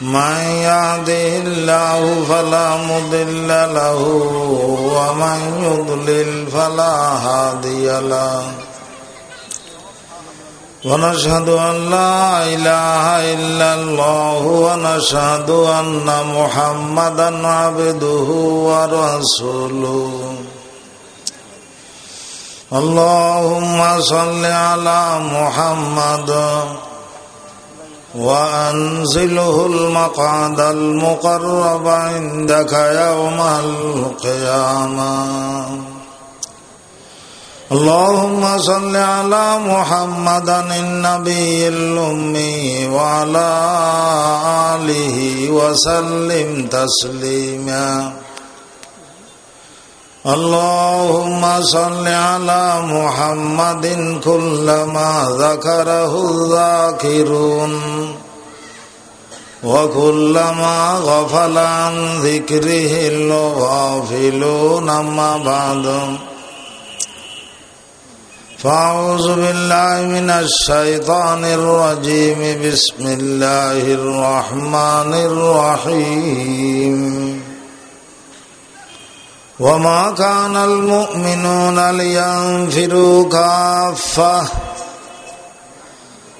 من يهده الله فلا مضل له ومن يضلل فلا هادي له ونشهد أن لا إله إلا الله ونشهد أن محمدا عبده ورسوله اللهم صل على محمد وأنزله المقعد المقرب عندك يوم القيامة. اللهم صل على محمد النبي الأمي وعلى آله وسلم تسليما. اللهم صل على محمد كلما ذكره الذاكرون وكلما غفل عن ذكره الغافلون أما بعد. فأعوذ بالله من الشيطان الرجيم. بسم الله الرحمن الرحيم. وما كان المؤمنون لينفروا كافة.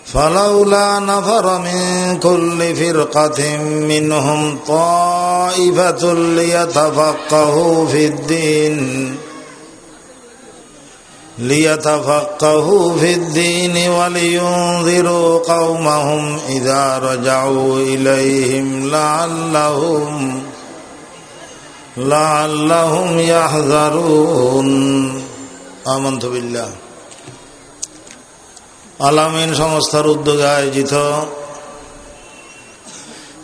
فلولا نفر من كل فرقة منهم طائفة ليتفقهوا في الدين. ليتفقهوا في الدين ولينذروا قومهم إذا رجعوا إليهم لعلهم আলামিন সংস্থার উদ্যোগে আয়োজিত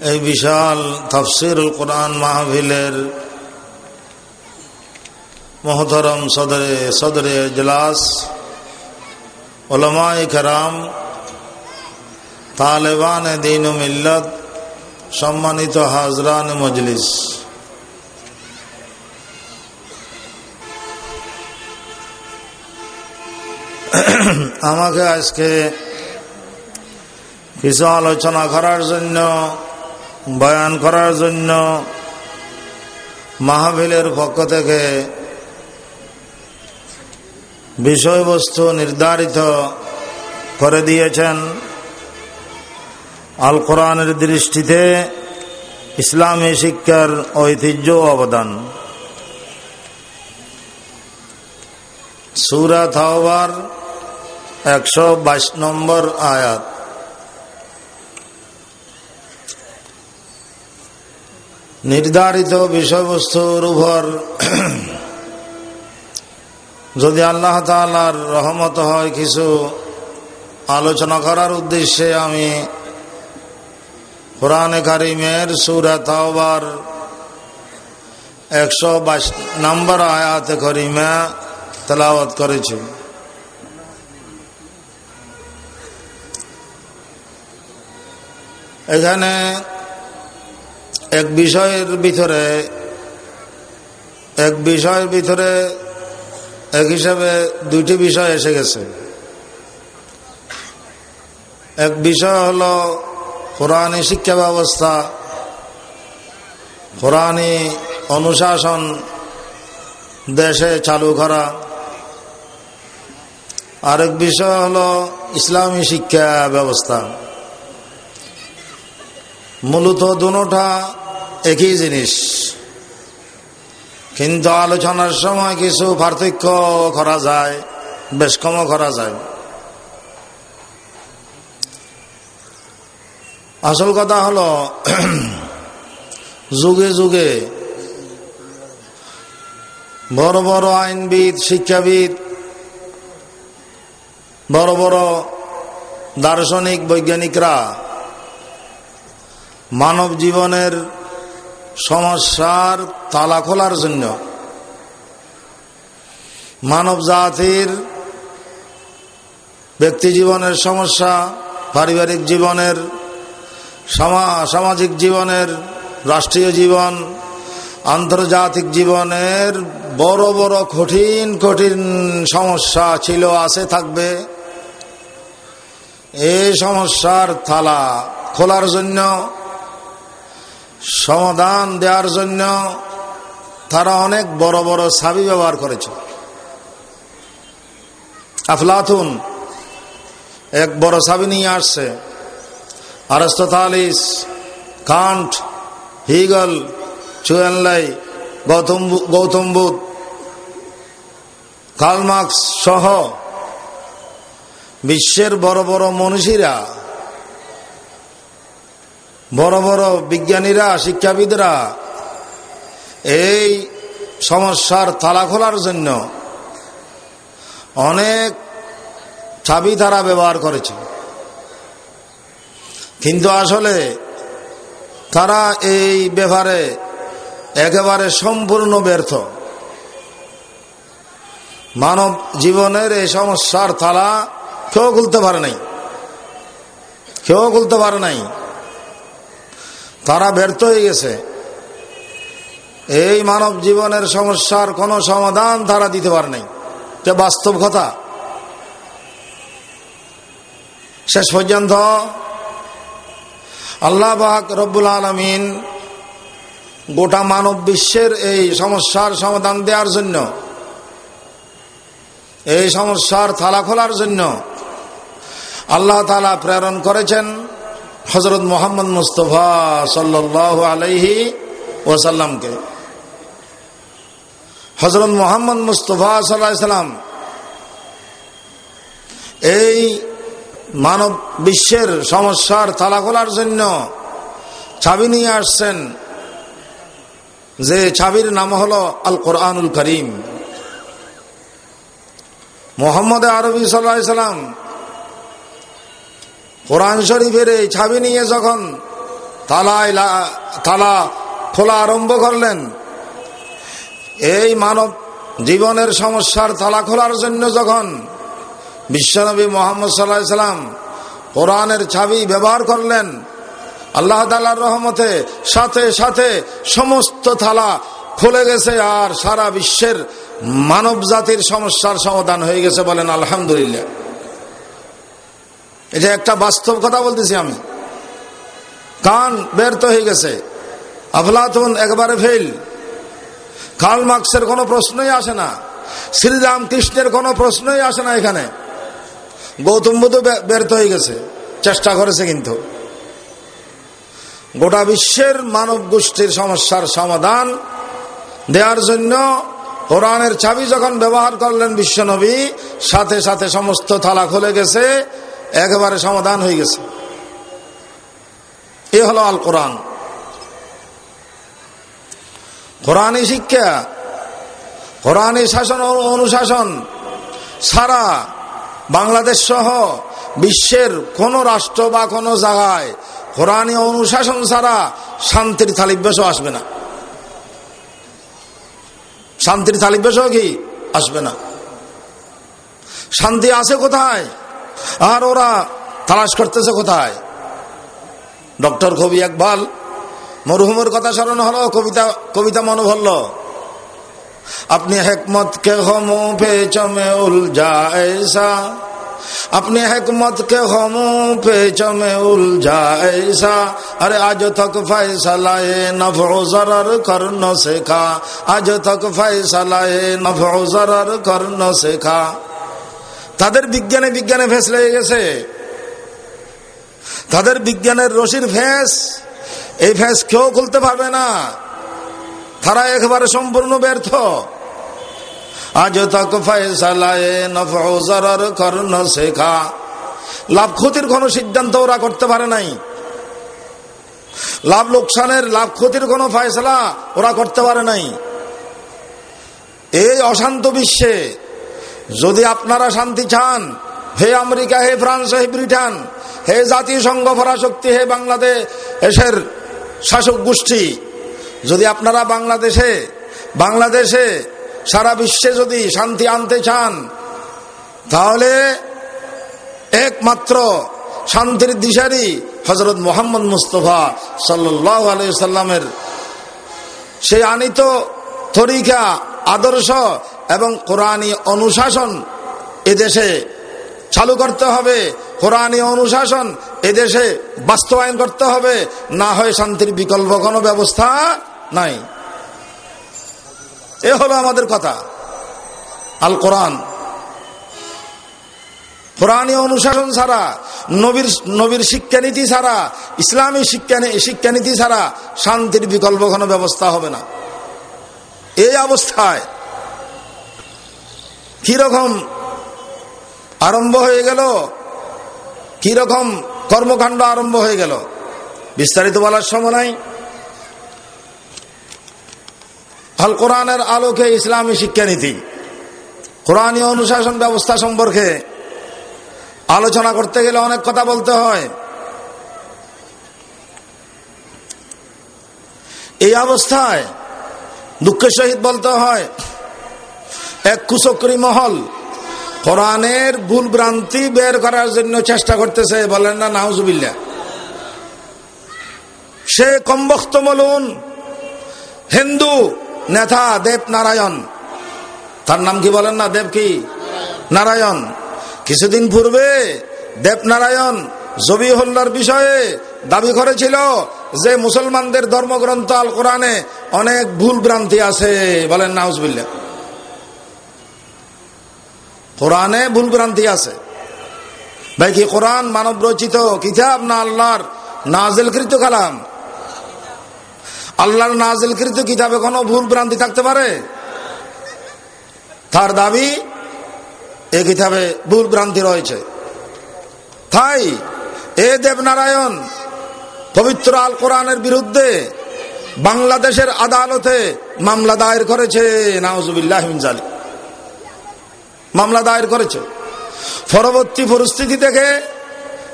এই বিশাল তফসির কোরআন মাহভিলের মহতরম সদরে সদরে জলাস ওলামায় খেরাম তালেবান দিন মিল্লত সম্মানিত হাজরান মজলিস। আমাকে আজকে কিছু আলোচনা করার জন্য, বয়ান করার জন্য মাহফিলের পক্ষ থেকে বিষয়বস্তু নির্ধারিত করে দিয়েছেন। আল কোরআনের দৃষ্টিতে ইসলামী শিক্ষার ঐতিহ্য অবদান। সুরা থাওবার একশো বাইশ নম্বর আয়াত। নির্ধারিত বিষয়বস্তুর উপর যদি আল্লাহ তালার রহমত হয় কিছু আলোচনা করার উদ্দেশ্যে আমি কোরআনে কারিমের সুরা তাওবার একশো বাইশ নম্বর আয়াতে করিমা তেলাওয়াত করেছি। এখানে এক বিষয়ের ভিতরে, এক বিষয়ের ভিতরে এক হিসাবে দুইটি বিষয় এসে গেছে। এক বিষয় হল কোরআনী শিক্ষা ব্যবস্থা, কোরআনী অনুশাসন দেশে চালু করা। আরেক বিষয় হল ইসলামী শিক্ষা ব্যবস্থা। মূলত দুটা একই জিনিস। কিন্তু আলোচনার সময় কিছু পার্থক্য করা যায়, বেশ কম করা যায়। আসল কথা হলো, যুগে যুগে বড় বড় আইনবিদ, শিক্ষাবিদ, বড় বড় দার্শনিক, বৈজ্ঞানিকরা মানব জীবনের সমস্যার তালা খোলার জন্য মানব জাতির ব্যক্তি জীবনের সমস্যা, পারিবারিক জীবনের সামাজিক জীবনের, রাষ্ট্রীয় জীবন, আন্তর্জাতিক জীবনের বড় বড় কঠিন কঠিন সমস্যা ছিল, আছে, থাকবে। এই সমস্যার থালা খোলার জন্য সমাধান দেওয়ার জন্য তারা অনেক বড় বড় সাবি ব্যবহার করেছে। আফলাথুন এক বড় সাবি নিয়ে আসছে। আরস্ততালিস, কান্ট, হিগল চুয়াল্লাই গৌতম গৌতম বুধ কালমার্কস সহ বিশ্বের বড় বড় মনীষীরা বড় বড় বিজ্ঞানীরা, শিক্ষাবিদরা এই সমস্যার তালা খোলার জন্য অনেক চাবি তারা ব্যবহার করেছে। কিন্তু আসলে তারা এই ব্যাপারে একেবারে সম্পূর্ণ ব্যর্থ। মানব জীবনের এই সমস্যার তালা কেউ খুলতে পারে নাই। কেউ খুলতে পারে নাই। তারা ব্যর্থ হয়ে গেছে। এই মানব জীবনের সমস্যার কোনো সমাধান তারা দিতে পারে নাই। যে বাস্তব কথা। শেষ পর্যন্ত আল্লাহ বাক রব্বুল আলমিন গোটা মানব বিশ্বের এই সমস্যার সমাধান দেওয়ার জন্য, এই সমস্যার থালা খোলার জন্য আল্লাহ তালা প্রেরণ করেছেন। হজরত মোহাম্মদ মুস্তফা সাল্লাহ আলহি ওসাল্লামকে হজরত মোহাম্মদ মুস্তফা সাল্লাহ সাল্লাম এই মানব বিশ্বের সমস্যার তালা খোলার জন্য ছাবি নিয়ে আসছেন, যে ছাবির নাম হল আল কোরআনুল করিম। মোহাম্মদ আরবি সাল্লাম কোরআন শরীফের এই ছাবি নিয়ে যখন তালায় তালা খোলা আরম্ভ করলেন, এই মানব জীবনের সমস্যার তালা খোলার জন্য যখন বিশ্বনবী মোহাম্মদ সাল্লাহ সাল্লাম কোরআনের ছাবি ব্যবহার করলেন, আল্লাহ তালার রহমতে সাথে সাথে সমস্ত থালা খুলে গেছে আর সারা বিশ্বের মানব জাতির সমস্যার সমাধান হয়ে গেছে বলেন আলহামদুলিল্লাহ। এটা একটা বাস্তব কথা বলতেছি আমি। কান ব্যর্থ হয়ে গেছে। আফলাতুন একবারে ফেল কাল মার্কসের কোনো প্রশ্নই আসে না। শ্রীরাম কৃষ্ণের কোনো প্রশ্নই আসে না এখানে। গৌতম বুদ্ধ ব্যর্থ হয়ে গেছে। চেষ্টা করেছে কিন্তু। গোটা বিশ্বের মানব গোষ্ঠীর সমস্যার সমাধান দেওয়ার জন্য কোরআনের চাবি যখন ব্যবহার করলেন বিশ্বনবী, সাথে সাথে সমস্ত থালা খুলে গেছে। একেবারে সমাধান হয়ে গেছে। এ হলো আল কোরআন। কোরআনী শিক্ষা কোরআনী শাসন অনুশাসন সারা বাংলাদেশ সহ বিশ্বের কোন রাষ্ট্র বা কোনো জায়গায় কোরআনী অনুশাসন ছাড়া শান্তির থালিব্যাসও আসবে না। শান্তির থালিব্যাসও কি? আসবে না। শান্তি আছে কোথায়? আর ওরা তালাশ করতেছে কোথায়? ডক্টর কবি একবাল মরহুমের কথা স্মরণ হলো, কবিতা কবিতা মনে ভরল আপনি হেকমত কে হমু পে চমে উল যা আপনি হেকমত কে হমু পে চমে উল যা আরে আজ তক ফয়সালায়ে নফর কর্ণ শেখা। আজ তক ফয়সালায়ে নফর কর্ণ শেখা। তাদের বিজ্ঞানে বিজ্ঞানে ফেস লেগে গেছে। তাদের বিজ্ঞানের রশির ফেস এই ফেস কেউ খুলতে পারবে না। তারা একেবারে সম্পূর্ণ ব্যর্থ। আজ তক ফয়সালায়ে নফর কর্ণ শেখা। লাভ ক্ষতির কোনো সিদ্ধান্ত ওরা করতে পারে নাই। লাভ লোকসানের, লাভ ক্ষতির কোনো ফয়সলা ওরা করতে পারে নাই। এই অশান্ত বিশ্বে যদি আপনারা শান্তি চান, হে আমেরিকা, হে ফ্রান্স, হে ব্রিটেন, হে জাতীয় সংঘ পরাশক্তি, হে বাংলাদেশের শাসক গোষ্ঠী, যদি আপনারা বাংলাদেশে বাংলাদেশে সারা বিশ্বে যদি শান্তি আনতে চান, তাহলে একমাত্র শান্তির দিশারি হজরত মোহাম্মদ মুস্তফা সাল্লাহ আলাইসাল্লামের সে আনিত তরিকা, আদর্শ এবং কোরআনী অনুশাসন এদেশে চালু করতে হবে। কোরআনী অনুশাসন এদেশে বাস্তবায়ন করতে হবে। না হয় শান্তির বিকল্প কোনো ব্যবস্থা নাই। এ হলো আমাদের কথা। আল কোরআন। কোরআনী অনুশাসন ছাড়া, নবীর নবীর শিক্ষানীতি ছাড়া, ইসলামী শিক্ষা শিক্ষানীতি ছাড়া শান্তির বিকল্প কোনো ব্যবস্থা হবে না। এই অবস্থায় কীরকম আরম্ভ হয়ে গেল? কীরকম কর্মকাণ্ড আরম্ভ হয়ে গেল? বিস্তারিত বলার সময় নাই। আল কোরআনের আলোকে ইসলামী শিক্ষানীতি, কোরআনী অনুশাসন ব্যবস্থা সম্পর্কে আলোচনা করতে গেলে অনেক কথা বলতে হয়। এই অবস্থায় দুঃখের সহিত বলতে হয় এক কুচক্রী মহল। কোরআনের ভুল ভ্রান্তি বের করার জন্য চেষ্টা করতেছে, বলেন না নাউজুবিল্লা সে কম্বক্ত বলুন হিন্দু নেতা দেব নারায়ণ তার নাম কি বলেন না, দেব কি? নারায়ণ। কিছুদিন পূর্বে দেব দেবনারায়ণ জবিহুল্লার বিষয়ে দাবি করেছিল যে মুসলমানদের ধর্মগ্রন্থ আল কোরআনে অনেক ভুল ভ্রান্তি আছে, বলেন নাউজবিল্লা কোরআনে ভুল ভ্রান্তি আছে। ভাই, কি কোরআন মানব রচিত কিতাব না আল্লাহর নাজেলকৃত কালাম? আল্লাহর নাজেলকৃত কিতাবে কোনো ভুল ভ্রান্তি থাকতে পারে? তার দাবি, এ কিতাবে ভুল ভ্রান্তি রয়েছে। তাই, এ দেবনারায়ণ পবিত্র আল কোরআনের বিরুদ্ধে বাংলাদেশের আদালতে মামলা দায়ের করেছে। নাওজুবিল্লাহ মামলা দায়ের করেছে। পরবর্তী পরিস্থিতি থেকে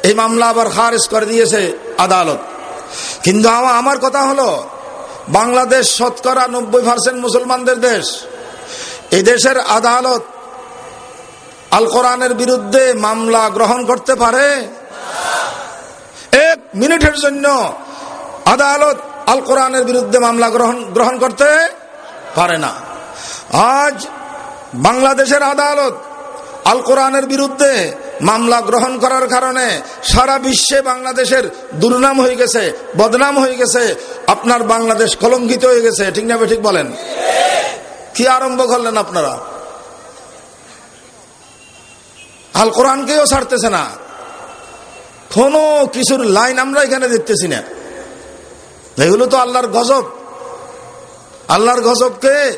এই মামলা আবার খারেজ করে দিয়েছে আদালত। কিন্তু আমার কথা হলো, বাংলাদেশ শতকরা নব্বই পার্সেন্ট মুসলমানদের দেশ। এই দেশের আদালত আল কোরআনের বিরুদ্ধে মামলা গ্রহণ করতে পারে? এক মিনিটের জন্য আদালত আল কোরআনের বিরুদ্ধে মামলা গ্রহণ গ্রহণ করতে পারে না। আজ বাংলাদেশের আদালত আল কোরআনের বিরুদ্ধে মামলা গ্রহণ করার কারণে সারা বিশ্বে বাংলাদেশের দুর্নাম হয়ে গেছে, বদনাম হয়ে গেছে, আপনার বাংলাদেশ কলঙ্কিত হয়ে গেছে, ঠিক না ঠিক বলেন? কি আরম্ভ করলেন আপনারা? আল কোরআনকেও ছাড়তেছে না। কোনো কিছুর লাইন আমরা এখানে দেখতেছি না। এগুলো তো আল্লাহর গজব। আল্লাহর গজবকে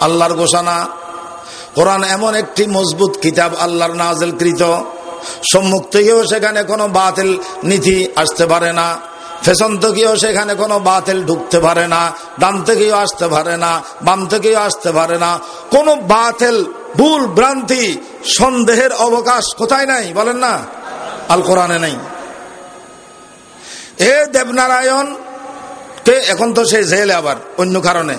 আল্লাহর ঘোষণা। কোরআন এমন একটি মজবুত কিতাব আল্লাহর নাজেল কৃত সম্মুখ থেকেও সেখানে কোনো বাতিল নীতি আসতে পারে না। ফেশন থেকেও সেখানে কোনো বাতিল ঢুকতে পারে না। ডান থেকেও আসতে পারে না। বাম থেকেও আসতে পারে না। কোনো বাতিল, ভুল, ভ্রান্তি, সন্দেহের অবকাশ কোথায় নাই? বলেন না। আল কোরআনে নাই। এ দেবনারায়ণ কে এখন তো সে জেলে আবার, অন্য কারণে।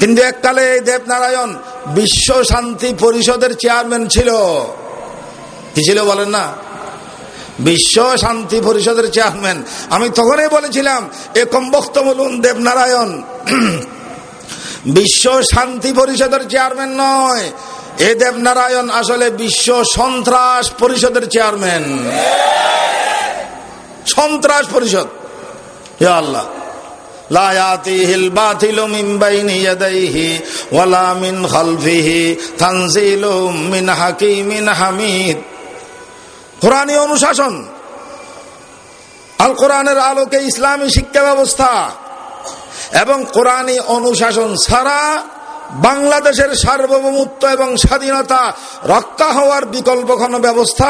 কিন্তু এককালে এই দেবনারায়ণ বিশ্ব শান্তি পরিষদের চেয়ারম্যান ছিল। কি ছিল বলেন না? বিশ্ব শান্তি পরিষদের চেয়ারম্যান। আমি তখনই বলেছিলাম এ কম্বক্ত বলুন দেবনারায়ণ। বিশ্ব শান্তি পরিষদের চেয়ারম্যান নয়। এ দেবনারায়ণ আসলে বিশ্ব সন্ত্রাস পরিষদের চেয়ারম্যান। সন্ত্রাস পরিষদ। আল্লাহ। لا ياتيه الباطل من بين يديه ولا من خلفه تنزيل من حكيم حميد কোরআনী অনুশাসন আল কোরআনের আলোকে ইসলামী শিক্ষা ব্যবস্থা এবং কোরআনী অনুশাসন ছাড়া বাংলাদেশের সার্বভৌমত্ব এবং স্বাধীনতা রক্ষা হওয়ার বিকল্প কোনো ব্যবস্থা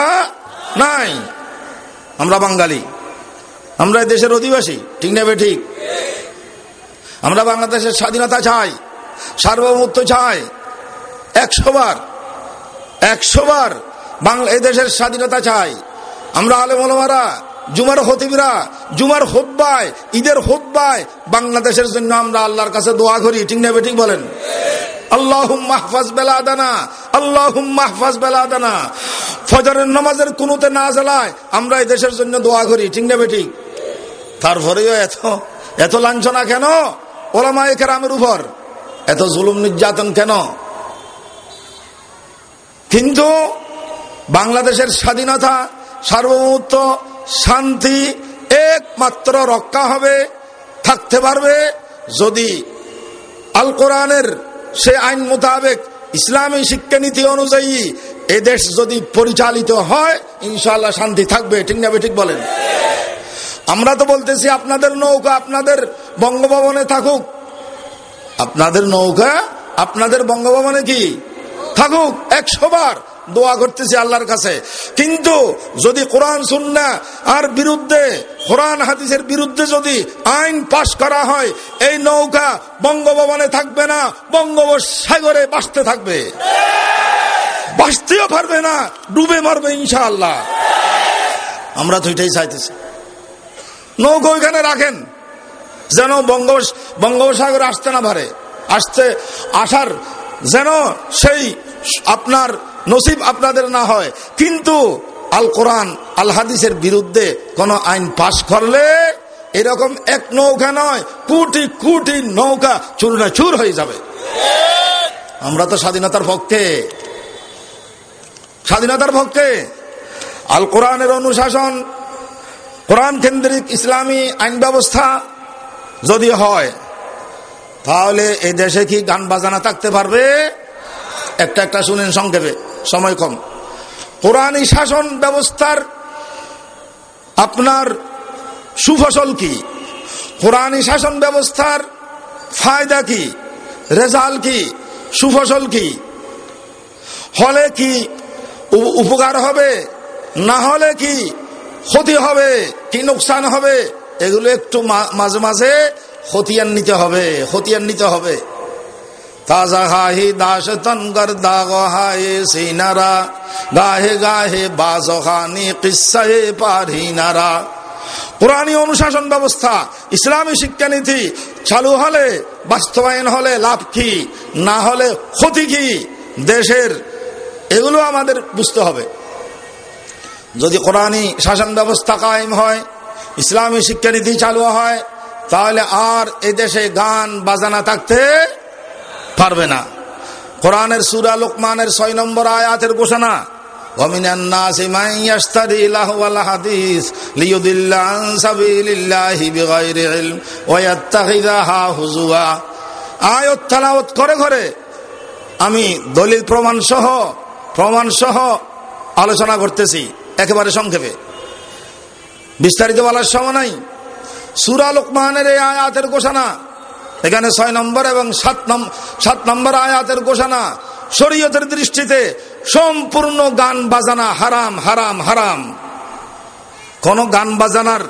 নাই আমরা বাঙালি আমরা দেশের অধিবাসী ঠিক নেবে ঠিক আমরা বাংলাদেশের স্বাধীনতা চাই, সার্বভৌমত্ব চাই একশোবার একশোবার বাংলা এদেশের স্বাধীনতা চাই। আমরা আলেমলমারা জুমার হতিবরা জুমার হোদ্বায় ঈদের হোদ্বায় বাংলাদেশের জন্য আমরা আল্লাহর কাছে দোয়া করি, ঠিক নেবে ঠিক বলেন? আল্লাহ নমাজের কোনোতে না আমরা দেশের জন্য দোয়া করি তারপরেও এত এত লাঞ্ছনা কেন? ওলামায় কেরামের উপর। এত জুলুম নির্যাতন কেন? কিন্তু বাংলাদেশের স্বাধীনতা, সার্বভৌমত্ব, শান্তি একমাত্র রক্ষা হবে, থাকতে পারবে যদি আল কোরআনের সে আইন মোতাবেক ইসলামী শিক্ষানীতি অনুযায়ী এ দেশ যদি পরিচালিত হয় ইনশাল্লাহ শান্তি থাকবে। ঠিক না ঠিক বলেন? আমরা তো বলতেছি আপনাদের নৌকা আপনাদের বঙ্গভবনে থাকুক। আপনাদের নৌকা আপনাদের বঙ্গভবনে কি? থাকুক, একশো বার দোয়া করতেছি আল্লাহর কাছে। কিন্তু যদি কোরআন শুননা আর বিরুদ্ধে, কোরআন, হাদিসের বিরুদ্ধে যদি আইন পাশ করা হয়, এই নৌকা বঙ্গভবনে থাকবে না, বঙ্গোপসাগরে বাঁচতে থাকবে। বাঁচতেও পারবে না, ডুবে মারবে ইনশাআল্লাহ। আমরা তো এটাই চাইতেছি। নৌকা ওইখানে রাখেন। যেন বঙ্গ বঙ্গোপসাগরে আসতে না পারে। আসতে, আসার যেন সেই আপনার নসিব আপনাদের না হয়। কিন্তু আল কোরআন, আল হাদিসের বিরুদ্ধে কোন আইন পাশ করলে এরকম এক নৌকা নয়, কোটি কোটি নৌকা চুরনা চুর হয়ে যাবে। আমরা তো স্বাধীনতার পক্ষে। স্বাধীনতার পক্ষে। আল কোরআনের অনুশাসন কোরআন কেন্দ্রিক ইসলামী আইন ব্যবস্থা যদি হয়, তাহলে এই দেশে কি গান বাজানা থাকতে পারবে? একটা একটা শুনেন সংক্ষেপে, সময় কম। কোরআনী শাসন ব্যবস্থার আপনার সুফসল কি? কোরআনী শাসন ব্যবস্থার ফায়দা কি? রেজাল কি? সুফসল কি? হলে কি উপকার হবে? না হলে কি ক্ষতি হবে, কি নোকসান হবে, এগুলো একটু মাঝে মাঝে খতিয়ান নিতে হবে, খতিয়ান নিতে হবে। তাজা হাহি দাস তনগর দাগ হায়ে সিনারা, গাহে গাহে বাজহানি কিসাহে পারিনারা পুরানি অনুশাসন ব্যবস্থা, ইসলামী শিক্ষানীতি চালু হলে, বাস্তবায়ন হলে লাভ কি, না হলে ক্ষতি কি, দেশের, এগুলো আমাদের বুঝতে হবে। যদি কোরআনী শাসন ব্যবস্থা কায়েম হয়, ইসলামী শিক্ষানীতি চালু হয়, তাহলে আর এদেশে গান বাজানা থাকতে পারবে না। কোরআনের সুরা লোকমানের ছয় নম্বর আয়াতের ঘোষণা আমি দলিল প্রমাণ সহ প্রমাণ সহ আলোচনা করতেছি। একেবারে সংক্ষেপে। বিস্তারিত বলার সময় নাই। সুরা লোকমানের এই আয়াতের ঘোষণা, এখানে ছয় নম্বর এবং সাত সাত নম্বর আয়াতের ঘোষণা, শরীয়তের দৃষ্টিতে সম্পূর্ণ গান বাজানা হারাম হারাম হারাম। কোন গান বাজানার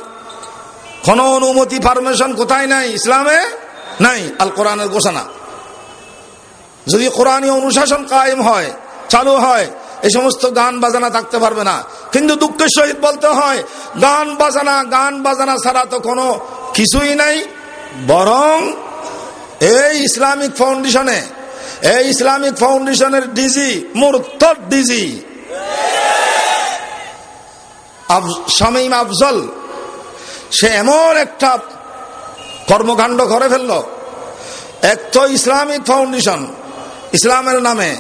কোন অনুমতি, পারমিশন কোথায় নাই? ইসলামে নাই, আল কোরআনের ঘোষণা। যদি কোরআনী অনুশাসন কায়েম হয়, চালু হয় এই সমস্ত গান বাজানা থাকতে পারবে না। কিন্তু দুঃখের সহিত বলতে হয়, গান বাজানা গান বাজানা ছাড়া তো কোনো কিছুই নাই, বরং এই ইসলামিক ফাউন্ডেশনে, এই ইসলামিক ফাউন্ডেশনের ডিজি মুরতদ ডিজি শামীম আফজল, সে এমন একটা কর্মকাণ্ড করে ফেলল। এক তো ইসলামিক ফাউন্ডেশন, ইসলামের নামে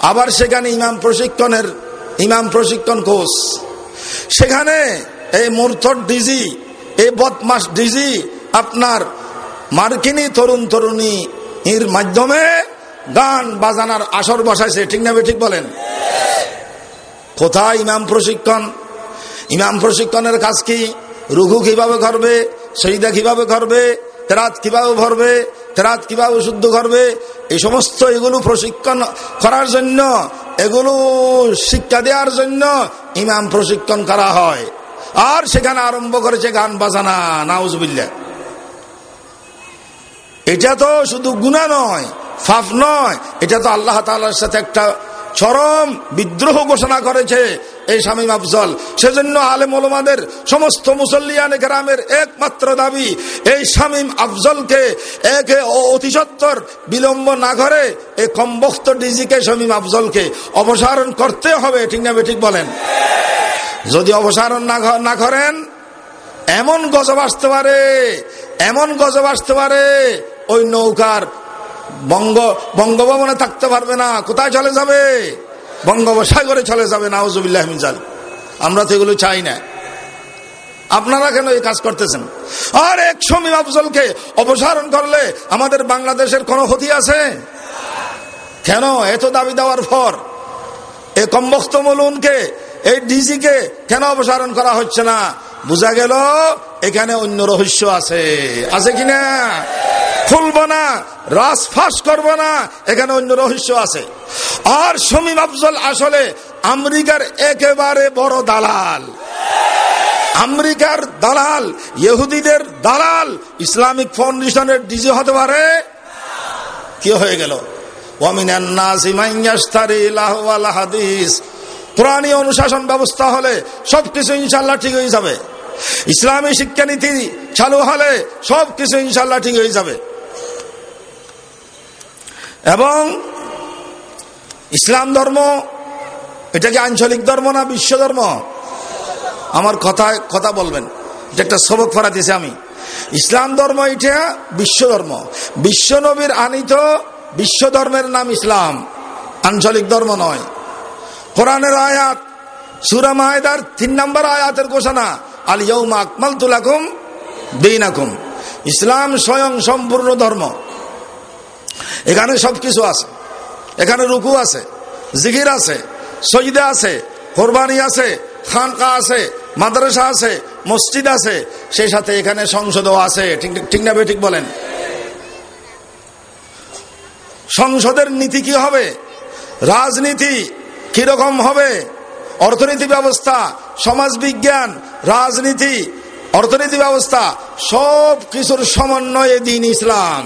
আবার সেখানে ইমাম প্রশিক্ষণের, ইমাম প্রশিক্ষণ কোর্স। সেখানে এই মুরথর ডিজি, এই বদমাস ডিজি আপনার মার্কিনী তরুণ তরুণী এর মাধ্যমে গান বাজানার আসর বসাইছে। ঠিক না ঠিক বলেন? কোথায় ইমাম প্রশিক্ষণ? ইমাম প্রশিক্ষণের কাজ কি? রুঘু কীভাবে করবে? সৈদা কীভাবে করবে? তেরাত কীভাবে ভরবে? তেরাত কীভাবে শুদ্ধ করবে? এই সমস্ত এগুলো প্রশিক্ষণ করার জন্য, এগুলো শিক্ষা দেওয়ার জন্য ইমাম প্রশিক্ষণ করা হয়। আর সেখানে আরম্ভ করেছে গান বাজানা নাউজবিল্লা এটা তো শুধু গুণা নয়, ফাফ নয়, এটা তো আল্লাহ তালার সাথে একটা চরম বিদ্রোহ ঘোষণা করেছে এই শামীম আফজল। সেজন্য আলেম ওলমাদের সমস্ত মুসল্লিয়ান গ্রামের একমাত্র দাবি, এই শামীম আফজলকে একে অতিসত্তর বিলম্ব না করে এই কমবক্ত ডিজিকে শামীম আফজলকে অপসারণ করতে হবে, ঠিক না ঠিক বলেন? যদি অপসারণ না করেন, এমন গজব আসতে পারে, এমন গজব আসতে পারে, ওই নৌকার বঙ্গ, বঙ্গভবনে থাকতে পারবে না, কোথায় চলে যাবে? বঙ্গোপসাগরে চলে যাবে, নাউজুবিল্লাহ মিজাল আমরা তো এগুলো চাই না। আপনারা কেন এই কাজ করতেছেন? আর এক সমী আফজলকে অপসারণ করলে আমাদের বাংলাদেশের কোনো ক্ষতি আছে? কেন? এত দাবি দেওয়ার পর। এ কম্বক্ত মলুনকে, এই ডিজিকে কেন অপসারণ করা হচ্ছে না? বোঝা গেল, এখানে অন্য রহস্য আছে। আছে কিনা? খুলব না রাস ফাঁস করব না, এখানে অন্য রহস্য আছে। আর সমীম আফজল আসলে আমেরিকার একেবারে বড় দালাল। আমেরিকার দালাল, ইহুদিদের দালাল, ইসলামিক ফাউন্ডেশনের ডিজি হতে পারে? কি হয়ে গেল? কোরআনী অনুশাসন ব্যবস্থা হলে সবকিছু ইনশাল্লাহ ঠিক হয়ে যাবে। ইসলামী শিক্ষানীতি চালু হলে সবকিছু ইনশাল্লাহ ঠিক হয়ে যাবে। এবং ইসলাম ধর্ম, এটা কি আঞ্চলিক ধর্ম না বিশ্ব ধর্ম? আমার কথা কথা বলবেন। যে একটা সবক ফরা দিয়েছে আমি ইসলাম ধর্ম এটা বিশ্ব ধর্ম। বিশ্ব নবীর আনিত বিশ্ব ধর্মের নাম ইসলাম। আঞ্চলিক ধর্ম নয়। কোরআনের আয়াত, সুরা মাহেদার তিন নম্বর আয়াতের ঘোষণা আল ইয়ৌমা আকমাল তুলাকুম দিন ইসলাম স্বয়ং সম্পূর্ণ ধর্ম। এখানে সব কিছু আছে। এখানে রুকু আছে জিগির আছে, সজিদা আছে, কোরবানি আছে খানকা আছে, মাদ্রাসা আছে, মসজিদ আছে, সেই সাথে এখানে সংসদও আছে। ঠিক না ঠিক বলেন? সংসদের নীতি কি হবে? রাজনীতি কীরকম হবে? অর্থনীতি ব্যবস্থা সমাজ বিজ্ঞান রাজনীতি, অর্থনীতি ব্যবস্থা সব কিছুর সমন্বয়ে দিন ইসলাম।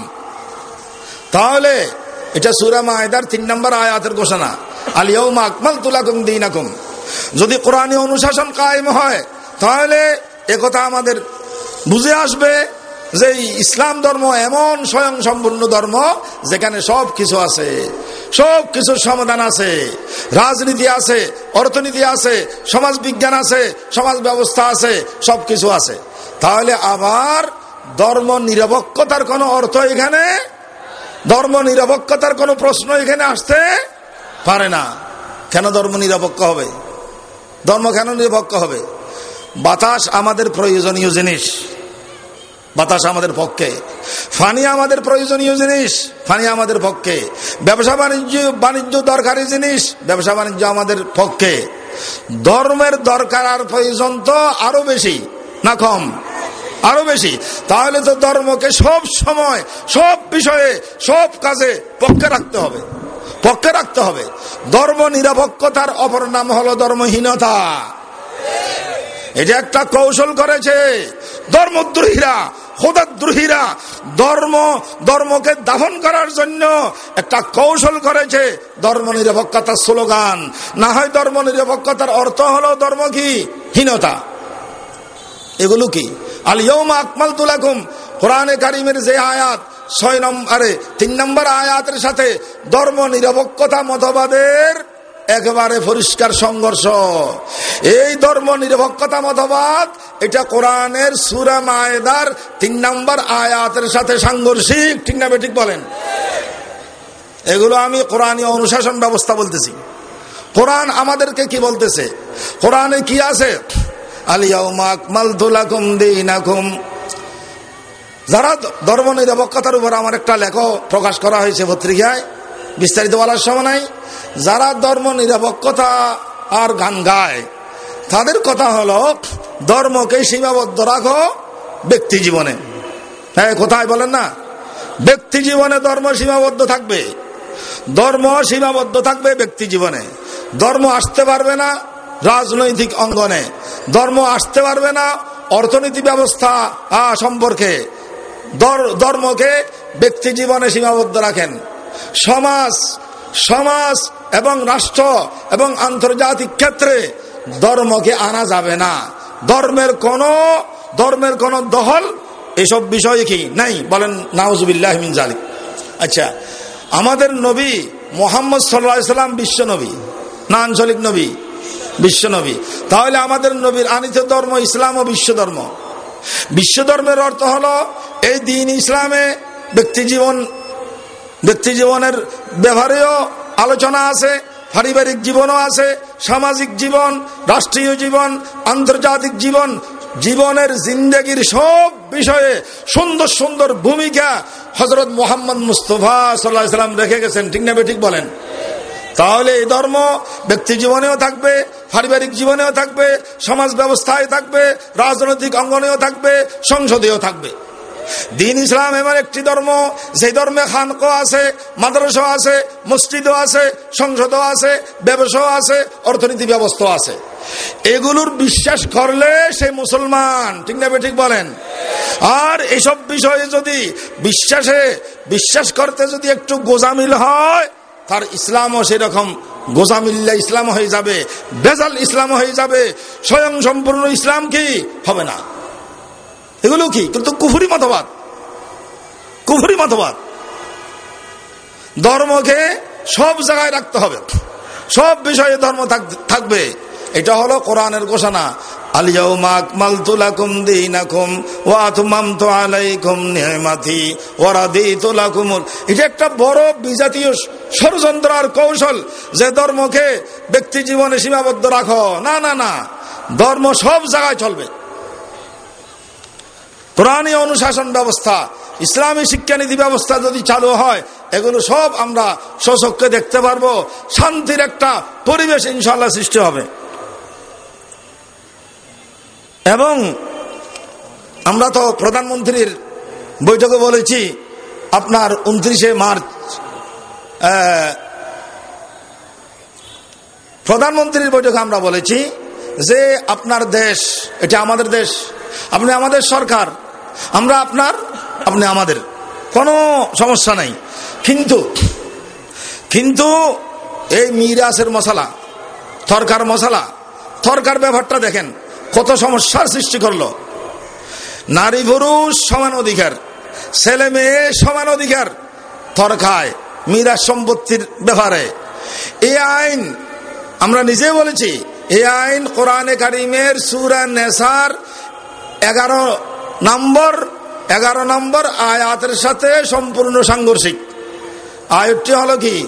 তাহলে এটা সুরা মায়দার তিন নম্বর আয়াতের ঘোষণা। আলিয়াউমা আকমাল তুলাকুম দিনাকুম। যদি কোরআনী অনুশাসন কায়েম হয়, তাহলে একথা আমাদের বুঝে আসবে যে ইসলাম ধর্ম এমন স্বয়ং সম্পূর্ণ ধর্ম যেখানে সব কিছু আছে সব কিছুর সমাধান আছে, রাজনীতি আছে, অর্থনীতি আছে সমাজ বিজ্ঞান আছে সমাজ ব্যবস্থা আছে সব কিছু আছে। তাহলে আবার ধর্ম নিরপেক্ষতার কোনো অর্থ এখানে ধর্ম নিরপেক্ষতার কোনো প্রশ্ন এখানে আসতে পারে না। কেন ধর্ম নিরপেক্ষ হবে? ধর্ম কেন নিরপেক্ষ হবে? বাতাস আমাদের প্রয়োজনীয় জিনিস। বাতাস আমাদের পক্ষে। ফানি আমাদের প্রয়োজনীয় জিনিস। ফানি আমাদের পক্ষে। ব্যবসা বাণিজ্য বাণিজ্য দরকারি জিনিস। ব্যবসা বাণিজ্য আমাদের পক্ষে। ধর্মের দরকার আর প্রয়োজন তো আরও বেশি না কম। আরও বেশি। তাহলে তো ধর্মকে সব সময়, সব বিষয়ে, সব কাজে পক্ষে রাখতে হবে। পক্ষে রাখতে হবে। ধর্ম নিরপেক্ষতার অপর নাম হলো ধর্মহীনতা। এটা একটা কৌশল করেছে ধর্মদ্রোহীরা, খোদাদ্রোহীরা। ধর্ম, ধর্মকে দাফন করার জন্য একটা কৌশল করেছে ধর্ম নিরপেক্ষতার স্লোগান। না হয় ধর্ম নিরপেক্ষতার অর্থ হলো ধর্ম কি? হীনতা। এগুলো কি? আলিয়মা আকমাল তুলাকুম কোরআনে কারিমের যে আয়াত, ছয় নম্বরে তিন নম্বর আয়াতের সাথে ধর্ম নিরপেক্ষতা মতবাদের একেবারে পরিষ্কার সংঘর্ষ। এই ধর্ম নিরপেক্ষতা মতবাদ, এটা কোরআনের সুরা মায়েদার তিন নম্বর আয়াতের সাথে সাংঘর্ষিক। ঠিক না ঠিক বলেন? এগুলো আমি কোরআনীয় অনুশাসন ব্যবস্থা বলতেছি। কোরআন আমাদেরকে কি বলতেছে? কোরআনে কি আছে? যারা ধর্ম নিরপেক্ষতার উপর আমার একটা লেখ প্রকাশ করা হয়েছে পত্রিকায়, বিস্তারিত বলার সময় নাই। যারা ধর্ম নিরপেক্ষতা আর গান গায়, তাদের কথা হলো, ধর্মকে সীমাবদ্ধ রাখো ব্যক্তি জীবনে। হ্যাঁ কোথায় বলেন না? ব্যক্তি জীবনে ধর্ম সীমাবদ্ধ থাকবে। ধর্ম সীমাবদ্ধ থাকবে ব্যক্তি জীবনে। ধর্ম আসতে পারবে না রাজনৈতিক অঙ্গনে। ধর্ম আসতে পারবে না, অর্থনীতি ব্যবস্থা সম্পর্কে। ধর্মকে ব্যক্তি জীবনে সীমাবদ্ধ রাখেন। সমাজ সমাজ এবং রাষ্ট্র এবং আন্তর্জাতিক ক্ষেত্রে ধর্মকে আনা যাবে না। ধর্মের কোন ধর্মের কোন দহল এসব বিষয়ে কি নাই? বলেন, নাউজুবিল্লাহ জালিক আচ্ছা আমাদের নবী মোহাম্মদ সাল্লা সাল্লাম বিশ্ব নবী, না আঞ্চলিক নবী। বিশ্ব নবী তাহলে আমাদের নবীর আনিত ধর্ম ইসলাম ও বিশ্ব ধর্ম বিশ্ব ধর্মের অর্থ হলো এই দিন ইসলামে ব্যক্তি জীবন, ব্যক্তি জীবনের ব্যবহারেও আলোচনা আছে, পারিবারিক জীবনও আছে, সামাজিক জীবন, রাষ্ট্রীয় জীবন, আন্তর্জাতিক জীবন, জীবনের জিন্দগির সব বিষয়ে সুন্দর সুন্দর ভূমিকা হজরত মোহাম্মদ মুস্তফা সাল্লাহ সাল্লাম রেখে গেছেন। ঠিক না ঠিক বলেন? তাহলে এই ধর্ম ব্যক্তি জীবনেও থাকবে, পারিবারিক জীবনেও থাকবে, সমাজ ব্যবস্থায় থাকবে, রাজনৈতিক অঙ্গনেও থাকবে, সংসদেও থাকবে। দিন ইসলাম এমন একটি ধর্ম যে ধর্মে খানক আছে, মাদ্রাসা আছে, মসজিদও আছে, সংসদও আছে, ব্যবসাও আছে, অর্থনীতি ব্যবস্থা আছে। এগুলোর বিশ্বাস করলে সে মুসলমান, ঠিক না ঠিক বলেন? আর এসব বিষয়ে যদি বিশ্বাসে, বিশ্বাস করতে যদি একটু গোজামিল হয় তার ইসলামও সেরকম গোজামিল্লা ইসলাম হয়ে যাবে, বেজাল ইসলাম হয়ে যাবে, স্বয়ং সম্পূর্ণ ইসলাম কি? হবে না। এগুলো কি? কিন্তু কুফুরি মতবাদ। কুফুরি মতবাদ। ধর্মকে সব জায়গায় রাখতে হবে। সব বিষয়ে ধর্ম থাকবে। এটা হলো কোরআনের ঘোষণা। এটা একটা বড় বিজাতীয় ষড়যন্ত্র আর কৌশল যে ধর্মকে ব্যক্তি জীবনে সীমাবদ্ধ রাখো। না না না। ধর্ম সব জায়গায় চলবে। কোরআনী অনুশাসন ব্যবস্থা, ইসলামী শিক্ষানীতি ব্যবস্থা যদি চালু হয়, এগুলো সব আমরা সশক্কে দেখতে পারব। শান্তির একটা পরিবেশ ইনশাল্লাহ সৃষ্টি হবে। এবং আমরা তো প্রধানমন্ত্রীর বৈঠকে বলেছি, আপনার উনত্রিশে মার্চ প্রধানমন্ত্রীর বৈঠকে আমরা বলেছি যে আপনার দেশ, এটা আমাদের দেশ, আপনি আমাদের সরকার, আমরা আপনার, আপনি আমাদের। কোনো সমস্যা নাই। কিন্তু কিন্তু এই মিরাসের মশালা থরকার মশালা থরকার ব্যাপারটা দেখেন। কত সমস্যার সৃষ্টি করল। নারী পুরুষ সমান অধিকার, ছেলে মেয়ে সমান অধিকার থরকায় মিরাজ সম্পত্তির ব্যাপারে। এই আইন, আমরা নিজে বলেছি এই আইন কোরআনে কারিমের সুরা নেসার এগারো নম্বর এগারো নম্বর আয়াতের সাথে সম্পূর্ণ সাংঘর্ষিক। আয়টি হলো কি?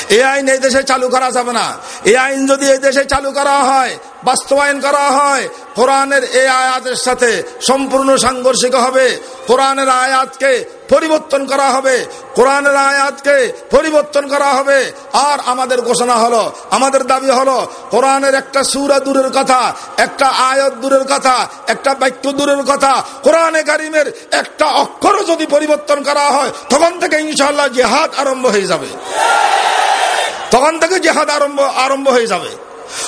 এই আইন এই দেশে চালু করা যাবে না। এই আইন যদি এই দেশে চালু করা হয়, বাস্তবায়ন করা হয়, কোরআনের এই আয়াতের সাথে সম্পূর্ণ সাংঘর্ষিক হবে, কোরআনের আয়াতকে পরিবর্তন করা হবে, কোরআনের আয়াতকে পরিবর্তন করা হবে। আর আমাদের ঘোষণা হলো, আমাদের দাবি হলো, কোরআনের একটা সুরা দূরের কথা, একটা আয়াত দূরের কথা, একটা বাক্য দূরের কথা, কোরআনে কারিমের একটা অক্ষর যদি পরিবর্তন করা হয়, তখন থেকে ইনশাল্লাহ জেহাদ আরম্ভ হয়ে যাবে। তখন থেকে জেহাদ আরম্ভ আরম্ভ হয়ে যাবে।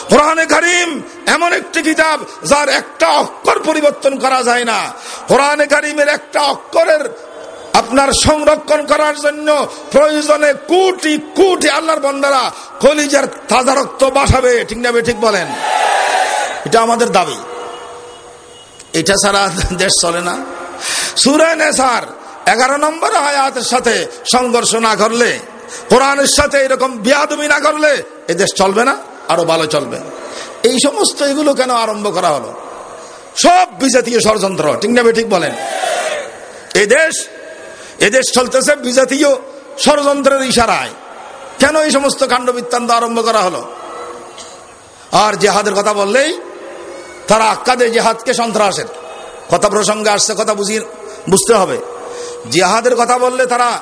কোরআনে কারিম এমন একটি কিতাব যার একটা অক্ষর পরিবর্তন করা যায় না। কোরআনে কারিমের একটা অক্ষরের আপনার সংরক্ষণ করার জন্য প্রয়োজনে কোটি কোটি আল্লাহর বন্দারা কলিজার তাজা রক্ত বাসাবে। ঠিক না ঠিক বলেন? এটা আমাদের দাবি। এটা ছাড়া দেশ চলে না। সুরেন নেসার এগারো নম্বর আয়াতের সাথে সংঘর্ষ না করলে কোরআনের সাথে এরকম বিয়াদমি না করলে এদেশ চলবে না, আরও ভালো চলবে। এই সমস্ত এগুলো কেন আরম্ভ করা হলো? সব বিজাতীয় ষড়যন্ত্র, ঠিক না ঠিক বলেন? এদেশ এদেশ চলতেছে বিজাতীয় ষড়যন্ত্রের ইশারায়। কেন এই সমস্ত কাণ্ড বৃত্তান্ত আরম্ভ করা হলো? আর জেহাদের কথা বললেই তারা আক্কা দেয় জেহাদকে সন্ত্রাসের। কথা প্রসঙ্গে আসছে, কথা বুঝিয়ে বুঝতে হবে। জেহাদের কথা বললে তারা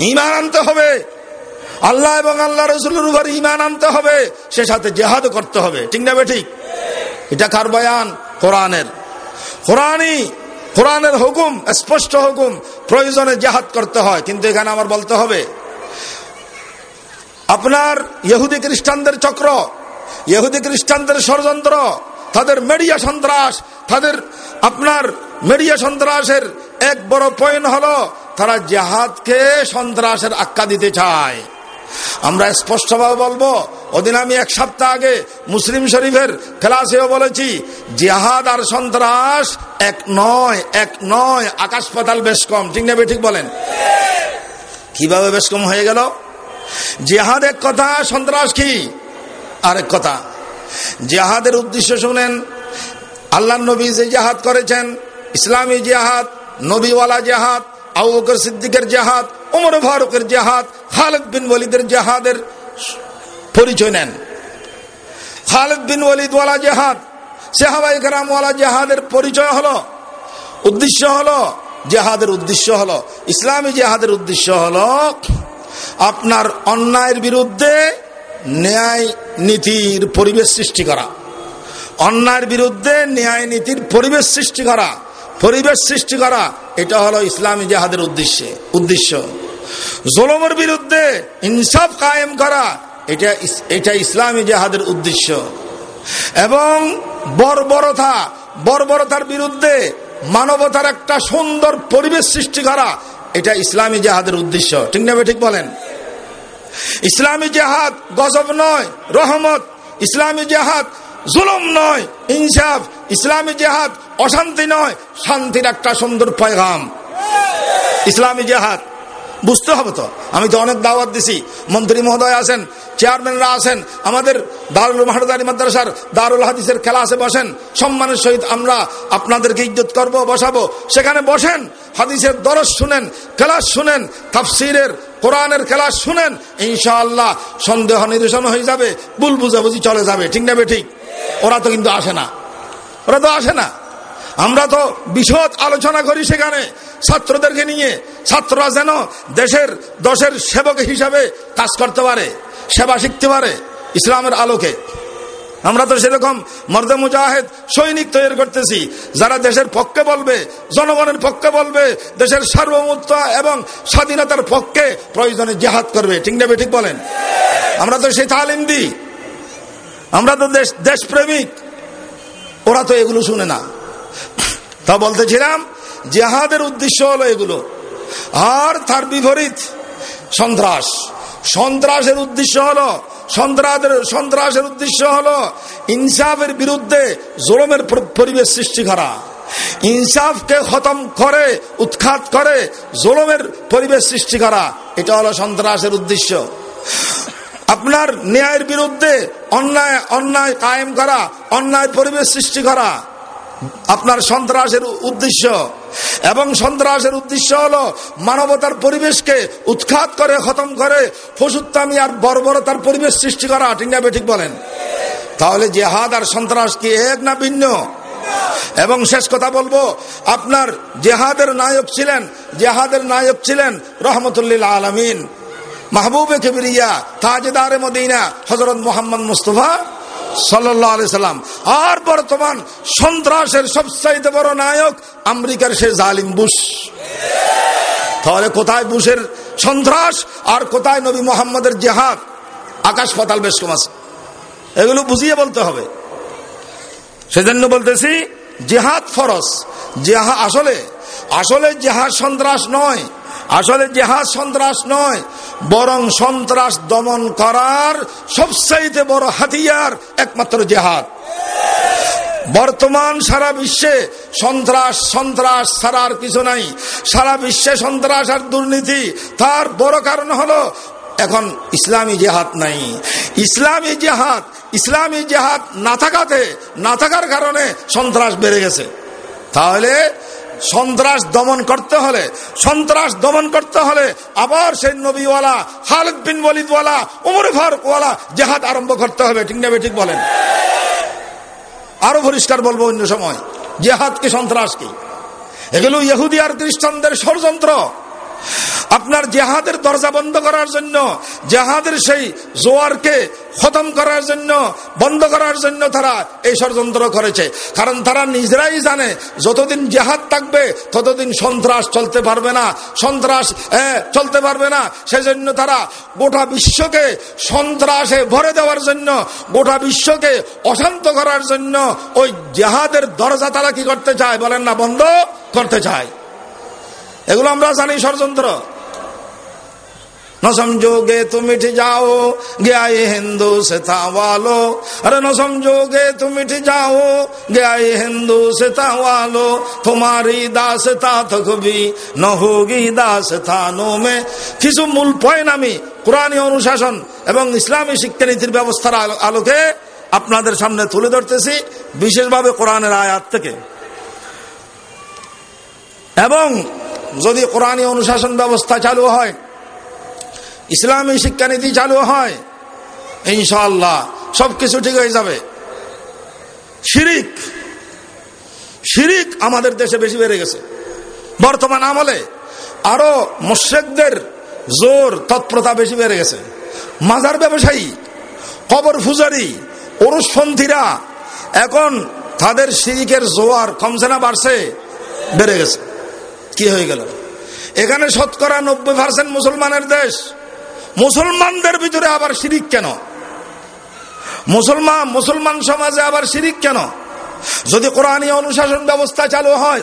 ঈমান আনতে হবে। আল্লাহ এবং আল্লাহ রসুলের উপর ইমান আনতে হবে। সে সাথে জেহাদ করতে হবে। ঠিক না ঠিক এটা কার বয়ান? কোরআনের। কোরআনই, কোরআনের হুকুম, স্পষ্ট হুকুম, প্রয়োজনে জেহাদ করতে হয়। কিন্তু এখানে আমার বলতে হবে, আপনার ইহুদি খ্রিস্টানদের চক্র, ইহুদি খ্রিস্টানদের ষড়যন্ত্র, তাদের মেডিয়া সন্ত্রাস, তাদের আপনার মেডিয়া সন্ত্রাসের এক বড় পয়েন্ট হলো তারা জেহাদকে সন্ত্রাসের আক্কা দিতে চায়। আমরা স্পষ্টভাবে বলব, ওদিন আমি এক সপ্তাহ আগে মুসলিম শরীফের ক্লাসেও বলেছি, জেহাদ আর সন্ত্রাস এক নয় এক নয়, আকাশ পাতাল বেশ কম। ঠিক নেবে ঠিক বলেন? কীভাবে বেশ কম হয়ে গেল? জেহাদ এক কথা, সন্ত্রাস কি? আরেক কথা, জেহাদের উদ্দেশ্য শুনেন আল্লাহ নবী যে জেহাদ করেছেন, ইসলামী জেহাদ, নবীওয়ালা জেহাদ আবু সিদ্দিকের জেহাদ ওমর ফারুকের জেহাদ, খালেদ বিন ওয়ালিদের জাহাদের পরিচয় নেন। খালেদ বিন ওয়ালিদওয়ালা জেহাদ সেহাবাই কারামওয়ালা জাহাদের পরিচয় হলো, উদ্দেশ্য হলো, জেহাদের উদ্দেশ্য হলো, ইসলামী জেহাদের উদ্দেশ্য হলো, আপনার অন্যায়ের বিরুদ্ধে ন্যায় নীতির পরিবেশ সৃষ্টি করা। অন্যায়ের বিরুদ্ধে ন্যায় নীতির পরিবেশ সৃষ্টি করা। পরিবেশ সৃষ্টি করা, এটা হলো ইসলামী জেহাদের উদ্দেশ্যে, উদ্দেশ্য। জোলমের বিরুদ্ধে ইনসাফ কায়েম করা, এটা এটা ইসলামী জেহাদের উদ্দেশ্য। এবং বর্বরতা, বর্বরতার বিরুদ্ধে মানবতার একটা সুন্দর পরিবেশ সৃষ্টি করা, এটা ইসলামী জেহাদের উদ্দেশ্য। ঠিক না ঠিক বলেন? ইসলামী জেহাদ গজব নয়, রহমত। ইসলামী জেহাদ জুলুম নয়, ইনসাফ, ইসলামী জেহাদ, অশান্তি নয়, শান্তির একটা সুন্দর পয়গাম। ইসলামী জেহাদ, বুঝতে হবে তো? আমি তো অনেক দাওয়াত দিছি। মন্ত্রী মহোদয় আছেন, চেয়ারম্যানরা আছেন, আমাদের দারুল মাহদারি মাদ্রাসার দারুল হাদিসের ক্লাসে বসেন, সম্মানের সহিত আমরা আপনাদেরকে ইজ্জত করব, বসাবো। সেখানে বসেন, হাদিসের দরস শুনেন, ক্লাস শুনেন, তাফসিরের, কোরআনের ক্লাস শুনেন, ইনশাআল্লাহ সন্দেহ নিরসন হয়ে যাবে, ভুল বুঝাবুঝি চলে যাবে। ঠিক নেবে ঠিক? ওরা তো কিন্তু আসে না। ওরা তো আসে না। আমরা তো বিশদ আলোচনা করি সেখানে ছাত্রদেরকে নিয়ে। ছাত্ররা যেন দেশের দশের সেবক হিসাবে কাজ করতে পারে, সেবা শিখতে পারে ইসলামের আলোকে। আমরা তো সেরকম মর্দে মুজাহেদ সৈনিক তৈরি করতেছি, যারা দেশের পক্ষে বলবে, জনগণের পক্ষে বলবে, দেশের সার্বভৌমত্ব এবং স্বাধীনতার পক্ষে প্রয়োজনে জেহাদ করবে। ঠিক নেবে ঠিক বলেন? আমরা তো সেই তালিম দিই। আমরা তো দেশ, দেশপ্রেমিক। ওরা তো এগুলো শুনে না। তা বলতেছিলাম, জেহাদের উদ্দেশ্য হলো এগুলো। আর তার বিপরীত, সন্ত্রাস। সন্ত্রাসের উদ্দেশ্য হলো সন্ত্রাসের সন্ত্রাসের উদ্দেশ্য হলো, ইনসাফের বিরুদ্ধে জোলমের পরিবেশ সৃষ্টি করা। ইনসাফকে খতম করে, উৎখাত করে, জোলমের পরিবেশ সৃষ্টি করা। এটা হলো সন্ত্রাসের উদ্দেশ্য। আপনার ন্যায়ের বিরুদ্ধে অন্যায় অন্যায় কায়েম করা, অন্যায় পরিবেশ সৃষ্টি করা আপনার সন্ত্রাসের উদ্দেশ্য। এবং সন্ত্রাসের উদ্দেশ্য হলো মানবতার পরিবেশকে উৎখাত করে, খতম করে পশুত্তামি আর বর্বরতার পরিবেশ সৃষ্টি করা। ঠিক না বলেন? তাহলে জেহাদ আর সন্ত্রাস কি এক না ভিন্ন? এবং শেষ কথা বলব, আপনার জেহাদের নায়ক ছিলেন, জেহাদের নায়ক ছিলেন রহমতুল্লিল আলমিন। মাহবুবে কেবরিয়া, তাজেদারে মদিনা হজরত মোহাম্মদ মুস্তফা সাল্লাম। আর বর্তমান সন্ত্রাসের সবচাইতে বড় নায়ক আমেরিকার সে জালিম বুশ। তাহলে কোথায় বুশের সন্ত্রাস আর কোথায় নবী মোহাম্মদের জেহাদ? আকাশ পাতাল বেশ কম আছে। এগুলো বুঝিয়ে বলতে হবে। সেজন্য বলতেছি, জেহাদ ফরস জেহা আসলে আসলে জেহাদ সন্ত্রাস নয়। আসলে জেহাদ সন্ত্রাস নয়, বরং সন্ত্রাস দমন করার সবচাইতে বড় হাতিয়ার একমাত্র জেহাদ। বর্তমান সারা বিশ্বে সন্ত্রাস সন্ত্রাস ছাড়া আর কিছু নাই। সারা বিশ্বে সন্ত্রাস আর দুর্নীতি, তার বড় কারণ হলো এখন ইসলামী জেহাদ নাই। ইসলামী জেহাদ ইসলামী জেহাদ না থাকাতে, না থাকার কারণে সন্ত্রাস বেড়ে গেছে। তাহলে সন্ত্রাস দমন করতে হলে, সন্ত্রাস দমন করতে হলে আবার সেই নবীওয়ালা, খালিদ বিন ওয়ালিদওয়ালা, উমর ফারুকওয়ালা জেহাদ আরম্ভ করতে হবে, ঠিক নেবে ঠিক বলেন? আরও পরিষ্কার বলব অন্য সময়, জেহাদ কি, সন্ত্রাস কি? এগুলো ইহুদি আর খ্রিস্টানদের ষড়যন্ত্র। আপনার জেহাদের দরজা বন্ধ করার জন্য, জেহাদের সেই জোয়ারকে খতম করার জন্য, বন্ধ করার জন্য তারা এই ষড়যন্ত্র করেছে। কারণ তারা নিজেরাই জানে, যতদিন জেহাদ থাকবে, ততদিন সন্ত্রাস চলতে পারবে না। সন্ত্রাস চলতে পারবে না। সেজন্য তারা গোটা বিশ্বকে সন্ত্রাসে ভরে দেওয়ার জন্য, গোটা বিশ্বকে অশান্ত করার জন্য ওই জেহাদের দরজা তারা কি করতে চায়? বলেন না, বন্ধ করতে চায়। এগুলো আমরা জানি ষড়যন্ত্র। নসমযোগে তুমি যাও গেয়াই হিন্দু সে আরে নসমযোগে তুমি যাও গেয়াই হিন্দু সে থাওয়ালো তোমারি দাস তা থকবি নহগি দাস থানো মে কিছু মূল পয়েন্ট আমি কোরআনী অনুশাসন এবং ইসলামী শিক্ষানীতির ব্যবস্থার আলোকে আপনাদের সামনে তুলে ধরতেছি, বিশেষভাবে কোরআনের আয়াত থেকে। এবং যদি কোরআনী অনুশাসন ব্যবস্থা চালু হয়, ইসলামী শিক্ষানীতি চালু হয় ইনশাল্লাহ সবকিছু ঠিক হয়ে যাবে। শিরিক শিরিক আমাদের দেশে বেশি বেড়ে গেছে। বর্তমান আমলে আরও মোশেকদের জোর তৎপরতা বেশি বেড়ে গেছে। মাজার ব্যবসায়ী, কবর ফুজারি ওরুষপন্থীরা এখন তাদের শিরিকের জোয়ার কমছে না, বাড়ছে, বেড়ে গেছে। কি হয়ে গেল? এখানে শতকরা নব্বই পার্সেন্ট মুসলমানের দেশ। মুসলমানদের ভিতরে আবার শিরিক কেন? মুসলমান মুসলমান সমাজে আবার শিরিক কেন? যদি কোরআনী অনুশাসন ব্যবস্থা চালু হয়,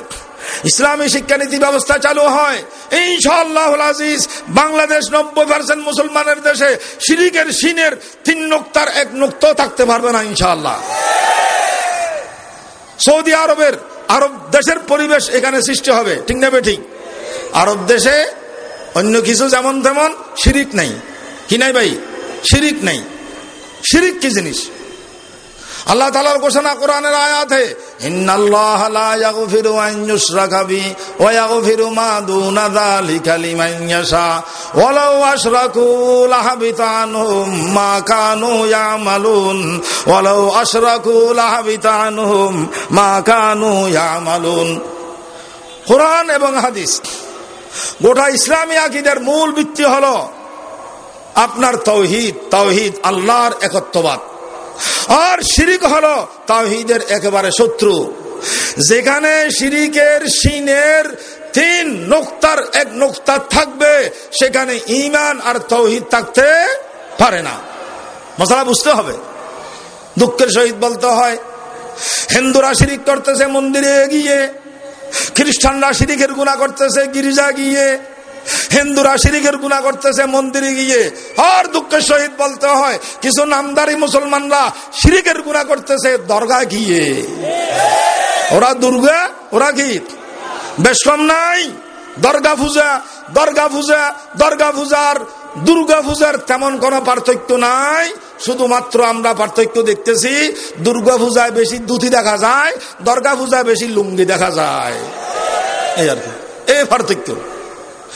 ইসলামী শিক্ষানীতি ব্যবস্থা চালু হয় ইনশাআল্লাহ আজিজ বাংলাদেশ নব্বই পার্সেন্ট মুসলমানের দেশে শিরিকের সিনের তিন নোক্তার এক নোক্ত থাকতে পারবে না ইনশাআল্লাহ। সৌদি আরবের আরব দেশের পরিবেশ এখানে সৃষ্টি হবে। ঠিক নেবে ঠিক আরব দেশে অন্য কিছু যেমন তেমন শিরিক নাই। কি নাই ভাই? শিরিক নাই। শিরিক কি জিনিস? আল্লাহ তালার ঘোষণা কোরআনের আয়াতে কোরআন এবং হাদিস, গোটা ইসলামী আকিদের মূল ভিত্তি হলো আপনার তৌহিদ তৌহিদ আল্লাহর একত্ববাদ। আর শিরিক হলো তাহিদের একেবারে শত্রু। যেখানে শিরিকের সিনের তিন নোক্তার এক নোক্তা থাকবে, সেখানে ইমান আর তৌহিদ থাকতে পারে না। মশলা বুঝতে হবে। দুঃখের সহিত বলতে হয়, হিন্দুরা শিরিক করতেছে মন্দিরে গিয়ে, খ্রিস্টানরা শিরিকের গুণা করতেছে গির্জা গিয়ে হিন্দুরা শিরিকের গুণা করতেছে, মন্দিরে গিয়ে আর দুঃখের সহিত বলতে হয়, কিছু নামদারি মুসলমানরা শিরিকের গুণা করতেছে দরগা গিয়ে। ওরা দুর্গা, ওরা কি বেশ কম নাই, দরগা পূজা দরগা পূজা, দরগা পূজার, দুর্গা পূজার তেমন কোন পার্থক্য নাই, শুধুমাত্র আমরা পার্থক্য দেখতেছি, দুর্গা পূজায় বেশি দুধি দেখা যায়, দরগা পূজায় বেশি লুঙ্গি দেখা যায়। এই আর কি। এই পার্থক্য।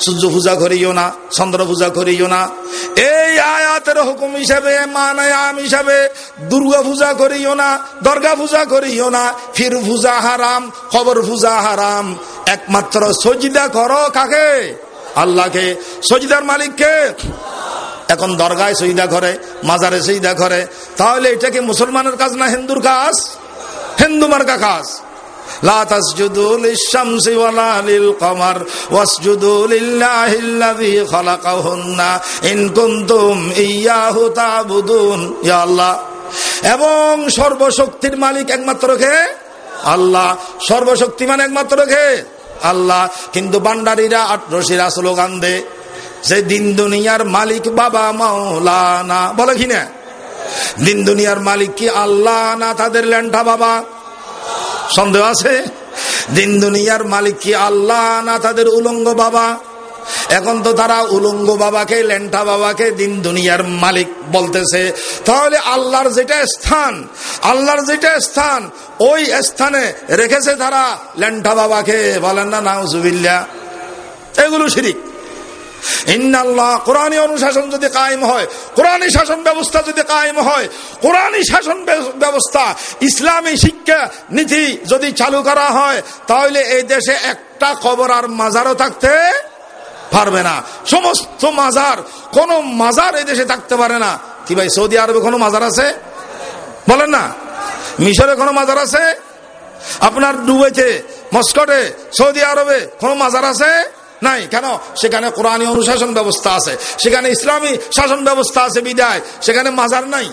সূর্য পূজা করিও না, চন্দ্র পূজা করিও না। এই আয়াতের হুকুম হিসাবে, মানায়াম হিসাবে দুর্গা পূজা করিও না, দর্গা পূজা করিও না, ফির পূজা হারাম খবর পূজা হারাম। একমাত্র সজিদা করো কাকে? আল্লাহকে। সজিদার মালিককে এখন দরগায় সজিদা করে, মাজারে সজিদা করে। তাহলে এটা কি মুসলমানের কাজ না হিন্দুর কাজ? হিন্দু মার্কা খাস لا تسجدوا للشمس ولا للقمر واسجدوا لله الذي خلقهن إن كنتم إياه تعبدون يا الله এবং সর্বশক্তির মালিক একমাত্র কে আল্লাহ সর্বশক্তিমান একমাত্র কে আল্লাহ কিন্তু বান্ডারিরা আটরশিরা স্লোগান দে যে দিন দুনিয়ার মালিক বাবা মাওলানা বলে কি না দিন দুনিয়ার মালিক কি আল্লাহ না তাদের ল্যান্ঠা বাবা সন্দেহ আছে? দিন দুনিয়ার মালিক কি আল্লাহ না তাদের উলঙ্গ বাবা? এখন তো তারা উলঙ্গ বাবাকে লেন্টা বাবাকে দিন দুনিয়ার মালিক বলতেছে। তাহলে আল্লাহর যেটা স্থান, আল্লাহর যেটা স্থান, ওই স্থানে রেখেছে তারা লেন্টা বাবাকে। বলেন না নাউজুবিল্লা এগুলো শিরিক। কোরআনী অনুশাসন যদি কায়েম হয়, কোরআনী শাসন ব্যবস্থা যদি কায়েম হয়, কোরআনী শাসন ব্যবস্থা, ইসলামী শিক্ষা নীতি যদি চালু করা হয়, তাহলে এই দেশে একটা কবর আর মাজারও থাকতে পারবে না। সমস্ত মাজার, কোন মাজার এই দেশে থাকতে পারে না। কি ভাই, সৌদি আরবে কোনো মাজার আছে? বলেন না। মিশরে কোনো মাজার আছে? আপনার দুবাইতে মস্কটে সৌদি আরবে কোনো মাজার আছে? নাই। কেন? সেখানে কোরআনী অনুশাসন ব্যবস্থা আছে। সেখানে ইসলামী শাসন ব্যবস্থা আছে বিদায়। সেখানে মাজার নাই।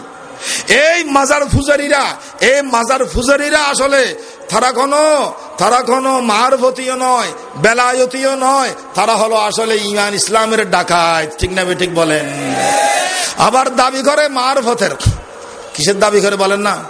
এই মাজার ফুজারিরা এই মাজার ফুজারিরা আসলে তারা কোনো তারা কোনো মারভতীয় নয়, বেলায়তীয় নয়। তারা হলো আসলে ইমান ইসলামের ডাকায় ঠিক না ঠিক বলেন? আবার দাবি করে মারভতের কিসের দাবি করে বলেন না?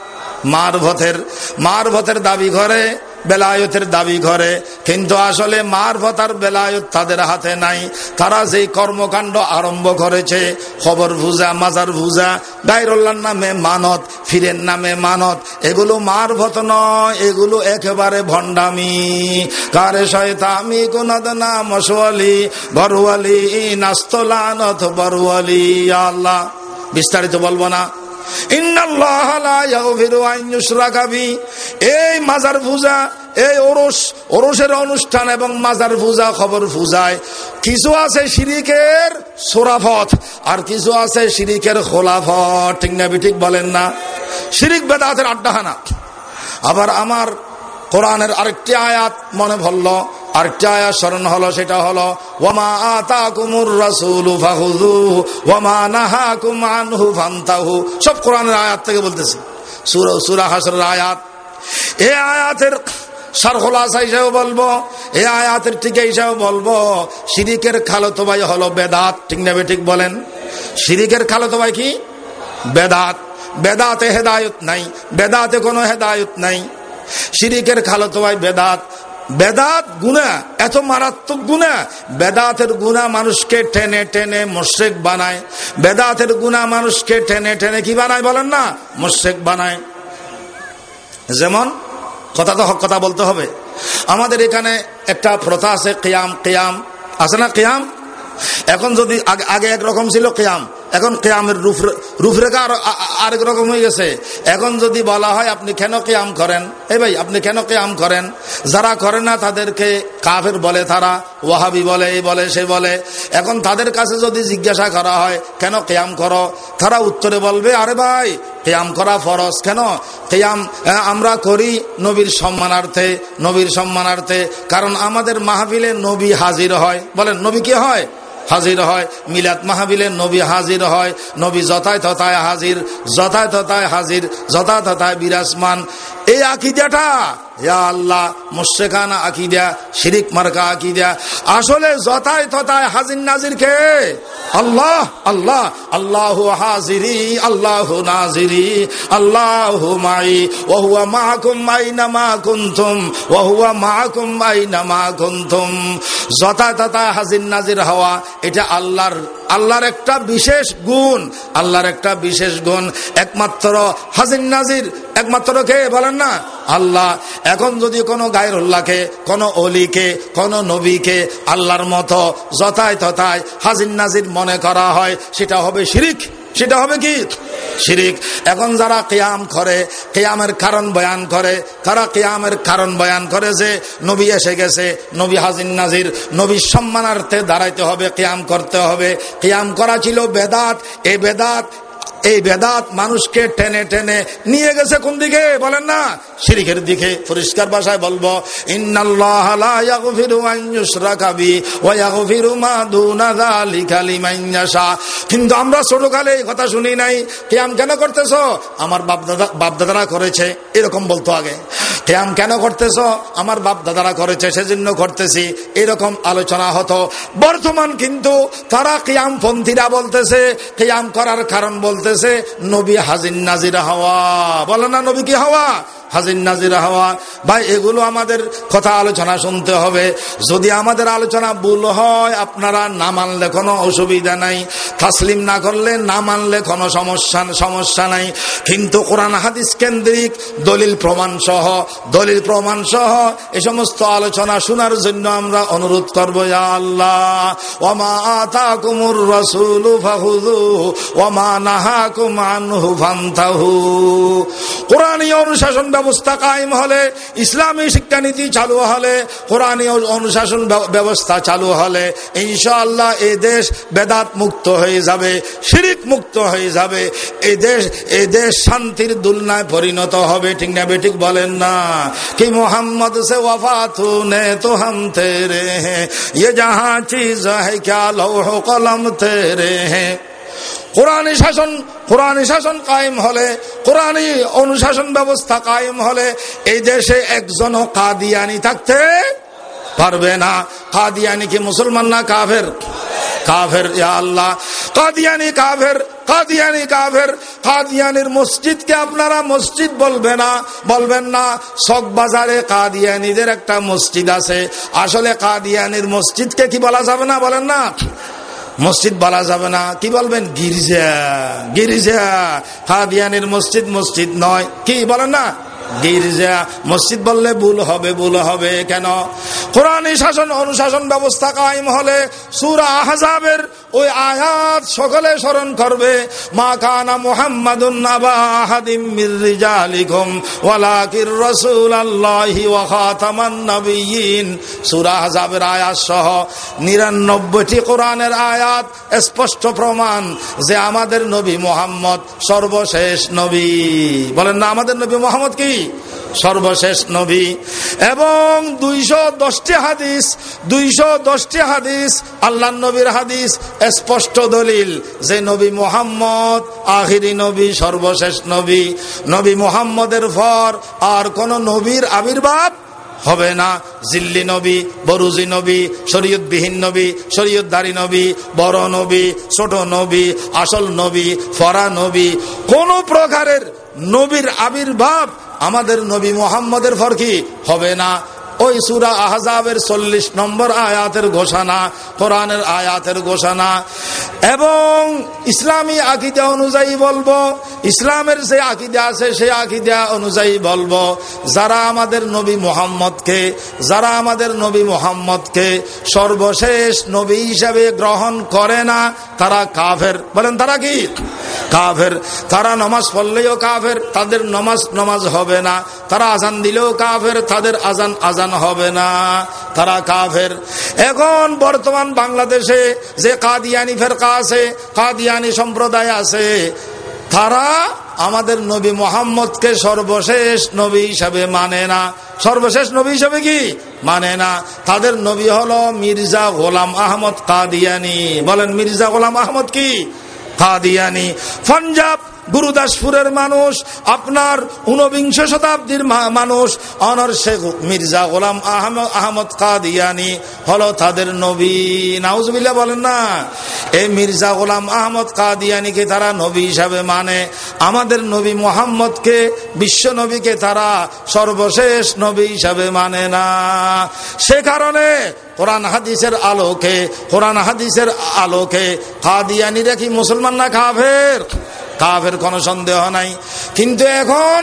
মারভতের মারভতের দাবি করে বেলায়তের দাবি করে। কিন্তু আসলে মারফত আর বেলায়ত তাদের হাতে নাই। তারা যেই কর্মকাণ্ড আরম্ভ করেছে, খবর ভুজা, মাজার ভুজা গাইরুল্লার নামে মানত, ফিরের নামে মানত, এগুলো মারফত নয়, এগুলো একেবারে ভণ্ডামি। কারে শয়তামি কোনদ না মশওয়ালি বরুয়ালি নাস্তলানত আল্লাহ। বিস্তারিত বলব না। এই মাজার পূজা, এই ওরস, ওরসের অনুষ্ঠান এবং মাজার পূজা খবর পূজায়। কিছু আছে শিরিকের সোরাফত, আর কিছু আছে শিরিকের খোলাফত। ঠিক না, ঠিক বলেন না। শিরিক বেদাতের আড্ডাহানা আবার আমার কোরআনের আরেকটি আয়াত মনে ভরল আরেকটি আয়াত স্মরণ হলো, সেটা হলো ওমা আতা কুমুর রাসুল ওমা নাহা কুমানহু ফান্তাহু। সব কোরআনের আয়াত থেকে বলতেছে। সুরা সুরা হাসর আয়াত। এ আয়াতের সারখোলাসা হিসাবে বলব, এ আয়াতের ঠিক হিসাবে বলব, শিরিকের খালতো ভাই হলো বেদাত, ঠিক নেবে ঠিক বলেন? শিরিকের খালতো ভাই কি? বেদাত। বেদাতে হেদায়ত নাই, বেদাতে কোনো হেদায়ত নাই। শিরিকের খালতো ভাই বেদাত বেদাত গুণা, এত মারাত্মক গুণা। বেদাতের গুণা মানুষকে টেনে টেনে মোশেক বানায়। বেদাতের গুণা মানুষকে টেনে টেনে কি বানায় বলেন না? মোশেক বানায়। যেমন কথা তো হক কথা বলতে হবে। আমাদের এখানে একটা প্রথা আছে, কেয়াম কেয়াম। আছে না কেয়াম? এখন যদি আগে একরকম ছিল কেয়াম। এখন কেয়ামের রূপ রূপরেখা আরেক রকম হয়ে গেছে। এখন যদি বলা হয় আপনি কেন কেয়াম করেন? এই ভাই, আপনি কেন কেয়াম করেন? যারা করে না তাদেরকে কাফের বলে তারা, ওয়াহাবি বলে, এই বলে, সে বলে। এখন তাদের কাছে যদি জিজ্ঞাসা করা হয়, কেন কেয়াম করো? তারা উত্তরে বলবে, আরে ভাই, কেয়াম করা ফরজ কেন? কেয়াম আমরা করি নবীর সম্মানার্থে নবীর সম্মানার্থে। কারণ আমাদের মাহফিলে নবী হাজির হয়। বলেন, নবী কি হয়? হাজির হয় মিলাদ মাহাবিলে নবী হাজির হয়, নবী যথায় তথায় হাজির, যথায় তথায় হাজির যথা তথায় বিরাজমান। এই আকিদাটা আল্লাহ মুশেখানা আকিদা, শিরিক মার্কা আকিদা। আসলে যথায় তথায় হাজির নাজির কে? আল্লাহ আল্লাহ আল্লাহ হাজিরি, আল্লাহ নাজিরি, আল্লাহ মাই ওহুয়া মাহকুম মাই নামা কুন্তুম ওহুয়া মাহকুম মাই নামা কুন্তুম। যথায় তথায় হাজির নাজির হওয়া, এটা আল্লাহর আল্লাহর একটা বিশেষ গুণ, আল্লাহর একটা বিশেষ গুণ। একমাত্র হাজির নাজির, একমাত্র কে বলেন না? আল্লাহ। এখন যদি কোনো গায়রুল্লাহকে, কোনো অলিকে, কোনো নবীকে আল্লাহর মতো যথায় তথায় হাজির নাজির মনে করা হয়, সেটা হবে শিরিক। সেটা হবে কি? শিরিক। এখন যারা কেয়াম করে, কেয়ামের কারণ বয়ান করে, তারা কেয়ামের কারণ বয়ান করে যে, নবী এসে গেছে, নবী হাজির নাজির, নবীর সম্মানার্থে দাঁড়াইতে হবে, কেয়াম করতে হবে। কেয়াম করা ছিল বেদাত। এ বেদাত এই বেদাত মানুষকে টেনে টেনে নিয়ে গেছে কোন দিকে? বলেন না। শিরিকের দিকে পরিষ্কার ভাষায় বলব কিন্তু আমরা ছোটকালে এই কথা শুনি নাই। কেয়াম কেন করতেছ? আমার বাপদাদা, বাপদাদারা করেছে, এরকম বলতো আগে। কেয়াম কেন করতেছ? আমার বাপদাদারা করেছে, সেজন্য করতেছি, এরকম আলোচনা হতো। বর্তমান কিন্তু তারা কিয়াম পন্থীরা বলতেছে, কিয়াম করার কারণ বলতেছে নবী হাজির নাজিরা হাওয়া। বলে না নবী কি হওয়া? হাজির নাজির হওয়া। ভাই, এগুলো আমাদের কথা আলোচনা শুনতে হবে। যদি আমাদের আলোচনা ভুল হয়, আপনারা না মানলে কোনো অসুবিধা নাই। তাসলিম না করলে না মানলে কোনো সমস্যা সমস্যা নাই। কিন্তু কোরআন হাদিস কেন্দ্রিক দলিল প্রমাণ সহ, দলিল প্রমাণ সহ এ সমস্ত আলোচনা শোনার জন্য আমরা অনুরোধ করব আল্লাহ। ওমা আতা কুমুর রসুল ফাহুদু ওমা নাহা অনুশাসন ব্যবস্থা কায়েম হলে, ইসলামী শিক্ষানীতি চালু হলে, কোরআনী অনুশাসন ব্যবস্থা চালু হলে, ইনশাআল্লাহ এ দেশ বেদাত মুক্ত হয়ে যাবে, শিরিক মুক্ত হয়ে যাবে। এ দেশ এ দেশ শান্তির দুলনায় পরিণত হবে, ঠিক না বেঠিক বলেন না? কি মোহাম্মদ সে ওয়াফাত নে তো হাম তেরে হে জাহা চিজ হ্যা লৌহ কলম তেরে হ্যাঁ কোরআনী শাসন কোরআনী শাসন কায়েম হলে, কোরআনী অনুশাসন ব্যবস্থা কায়েম হলে এই দেশে একজনও কাদিয়ানি থাকতে পারবে না। কাদিয়ানি কি মুসলমান না কাফের? কাফের আল্লাহ। কাদিয়ানি কাফের কাদিয়ানি কাফের। কাদিয়ানির মসজিদকে আপনারা মসজিদ বলবে না, বলবেন না শখ বাজারে কাদিয়ানিদের একটা মসজিদ আছে। আসলে কাদিয়ানির মসজিদকে কি বলা যাবে না বলেন না? মসজিদ বলা যাবে না। কি বলবেন? গির্জা। গির্জা। কাদিয়ানের মসজিদ মসজিদ নয়। কি বলেন না? গির্জা, মসজিদ বললে ভুল হবে ভুল হবে কেন? কোরআনী শাসন, অনুশাসন ব্যবস্থা কায়েম হলে সুরা আহজাবের ওই আয়াত সকলে স্মরণ করবে। মা কানা মুহাম্মাদুন ওয়ালাকির আয়াত সহ 99টি কোরআনের আয়াত স্পষ্ট প্রমাণ যে আমাদের নবী মোহাম্মদ সর্বশেষ নবী। বলেন না, আমাদের নবী মোহাম্মদ কি? সর্বশেষ নবী। এবং দুইশো দশটি হাদিস, দুইশো দশটি হাদিস আল্লাহ নবীর হাদিস, স্পষ্ট দলিল যে নবী মোহাম্মদ আখিরি নবী, সর্বশেষ নবী। নবী মোহাম্মদের পর আর কোন নবীর আবির্ভাব হবে না। জিল্লি নবী, বরুজি নবী, শরীয়তবিহীন নবী শরীয়তদারি নবী, বড় নবী, ছোট নবী, আসল নবী, ফরা নবী। কোন প্রকারের নবীর আবির্ভাব আমাদের নবী মোহাম্মদের ফরকি হবে না। ওই সুরা আহজাবের চল্লিশ নম্বর আয়াতের ঘোষণা, কোরআনের আয়াতের ঘোষণা। এবং ইসলামী আকিদা অনুযায়ী বলব, ইসলামের যে আকিদা আছে সেই আকিদা অনুযায়ী বলব, যারা আমাদের নবী মোহাম্মদকে, যারা আমাদের নবী মোহাম্মদকে সর্বশেষ নবী হিসাবে গ্রহণ করে না, তারা কাফের। বলেন, তারা কি? কাফের। তারা নমাজ পড়লেও কাফের, তাদের নমাজ নমাজ হবে না। তারা আজান দিলেও কাফের, তাদের আজান আজান হবে না। তারা কাফের। এখন বর্তমান বাংলাদেশে যে কাদিয়ানি ফেরকা আছে, কাদিয়ানি সম্প্রদায় আছে, তারা আমাদের নবী মোহাম্মদকে সর্বশেষ নবী হিসাবে মানে না। সর্বশেষ নবী হিসাবে কি? মানে না। তাদের নবী হলো মির্জা গোলাম আহমদ কাদিয়ানি। বলেন মির্জা গোলাম আহমদ কি? কাদিয়ানি। পাঞ্জাব গুরুদাসপুরের মানুষ, আপনার ঊনবিংশ শতাব্দীর মানুষ, অনর শেখ মির্জা গোলাম আহমদ কাদিয়ানি হলো তাদের নবী। নাউজবিল্লা বলেন না এই মির্জা গোলাম আহমদ কাদিয়ানিকে তারা নবী হিসাবে মানে আমাদের নবী মোহাম্মদকে, বিশ্ব নবীকে তারা সর্বশেষ নবী হিসাবে মানে না। সে কারণে কোরআন হাদিসের আলোকে, কোরআন হাদিসের আলোকে কাদিয়ানিরা কি মুসলমান না কাফের? কাফের কোনো সন্দেহ নাই। কিন্তু এখন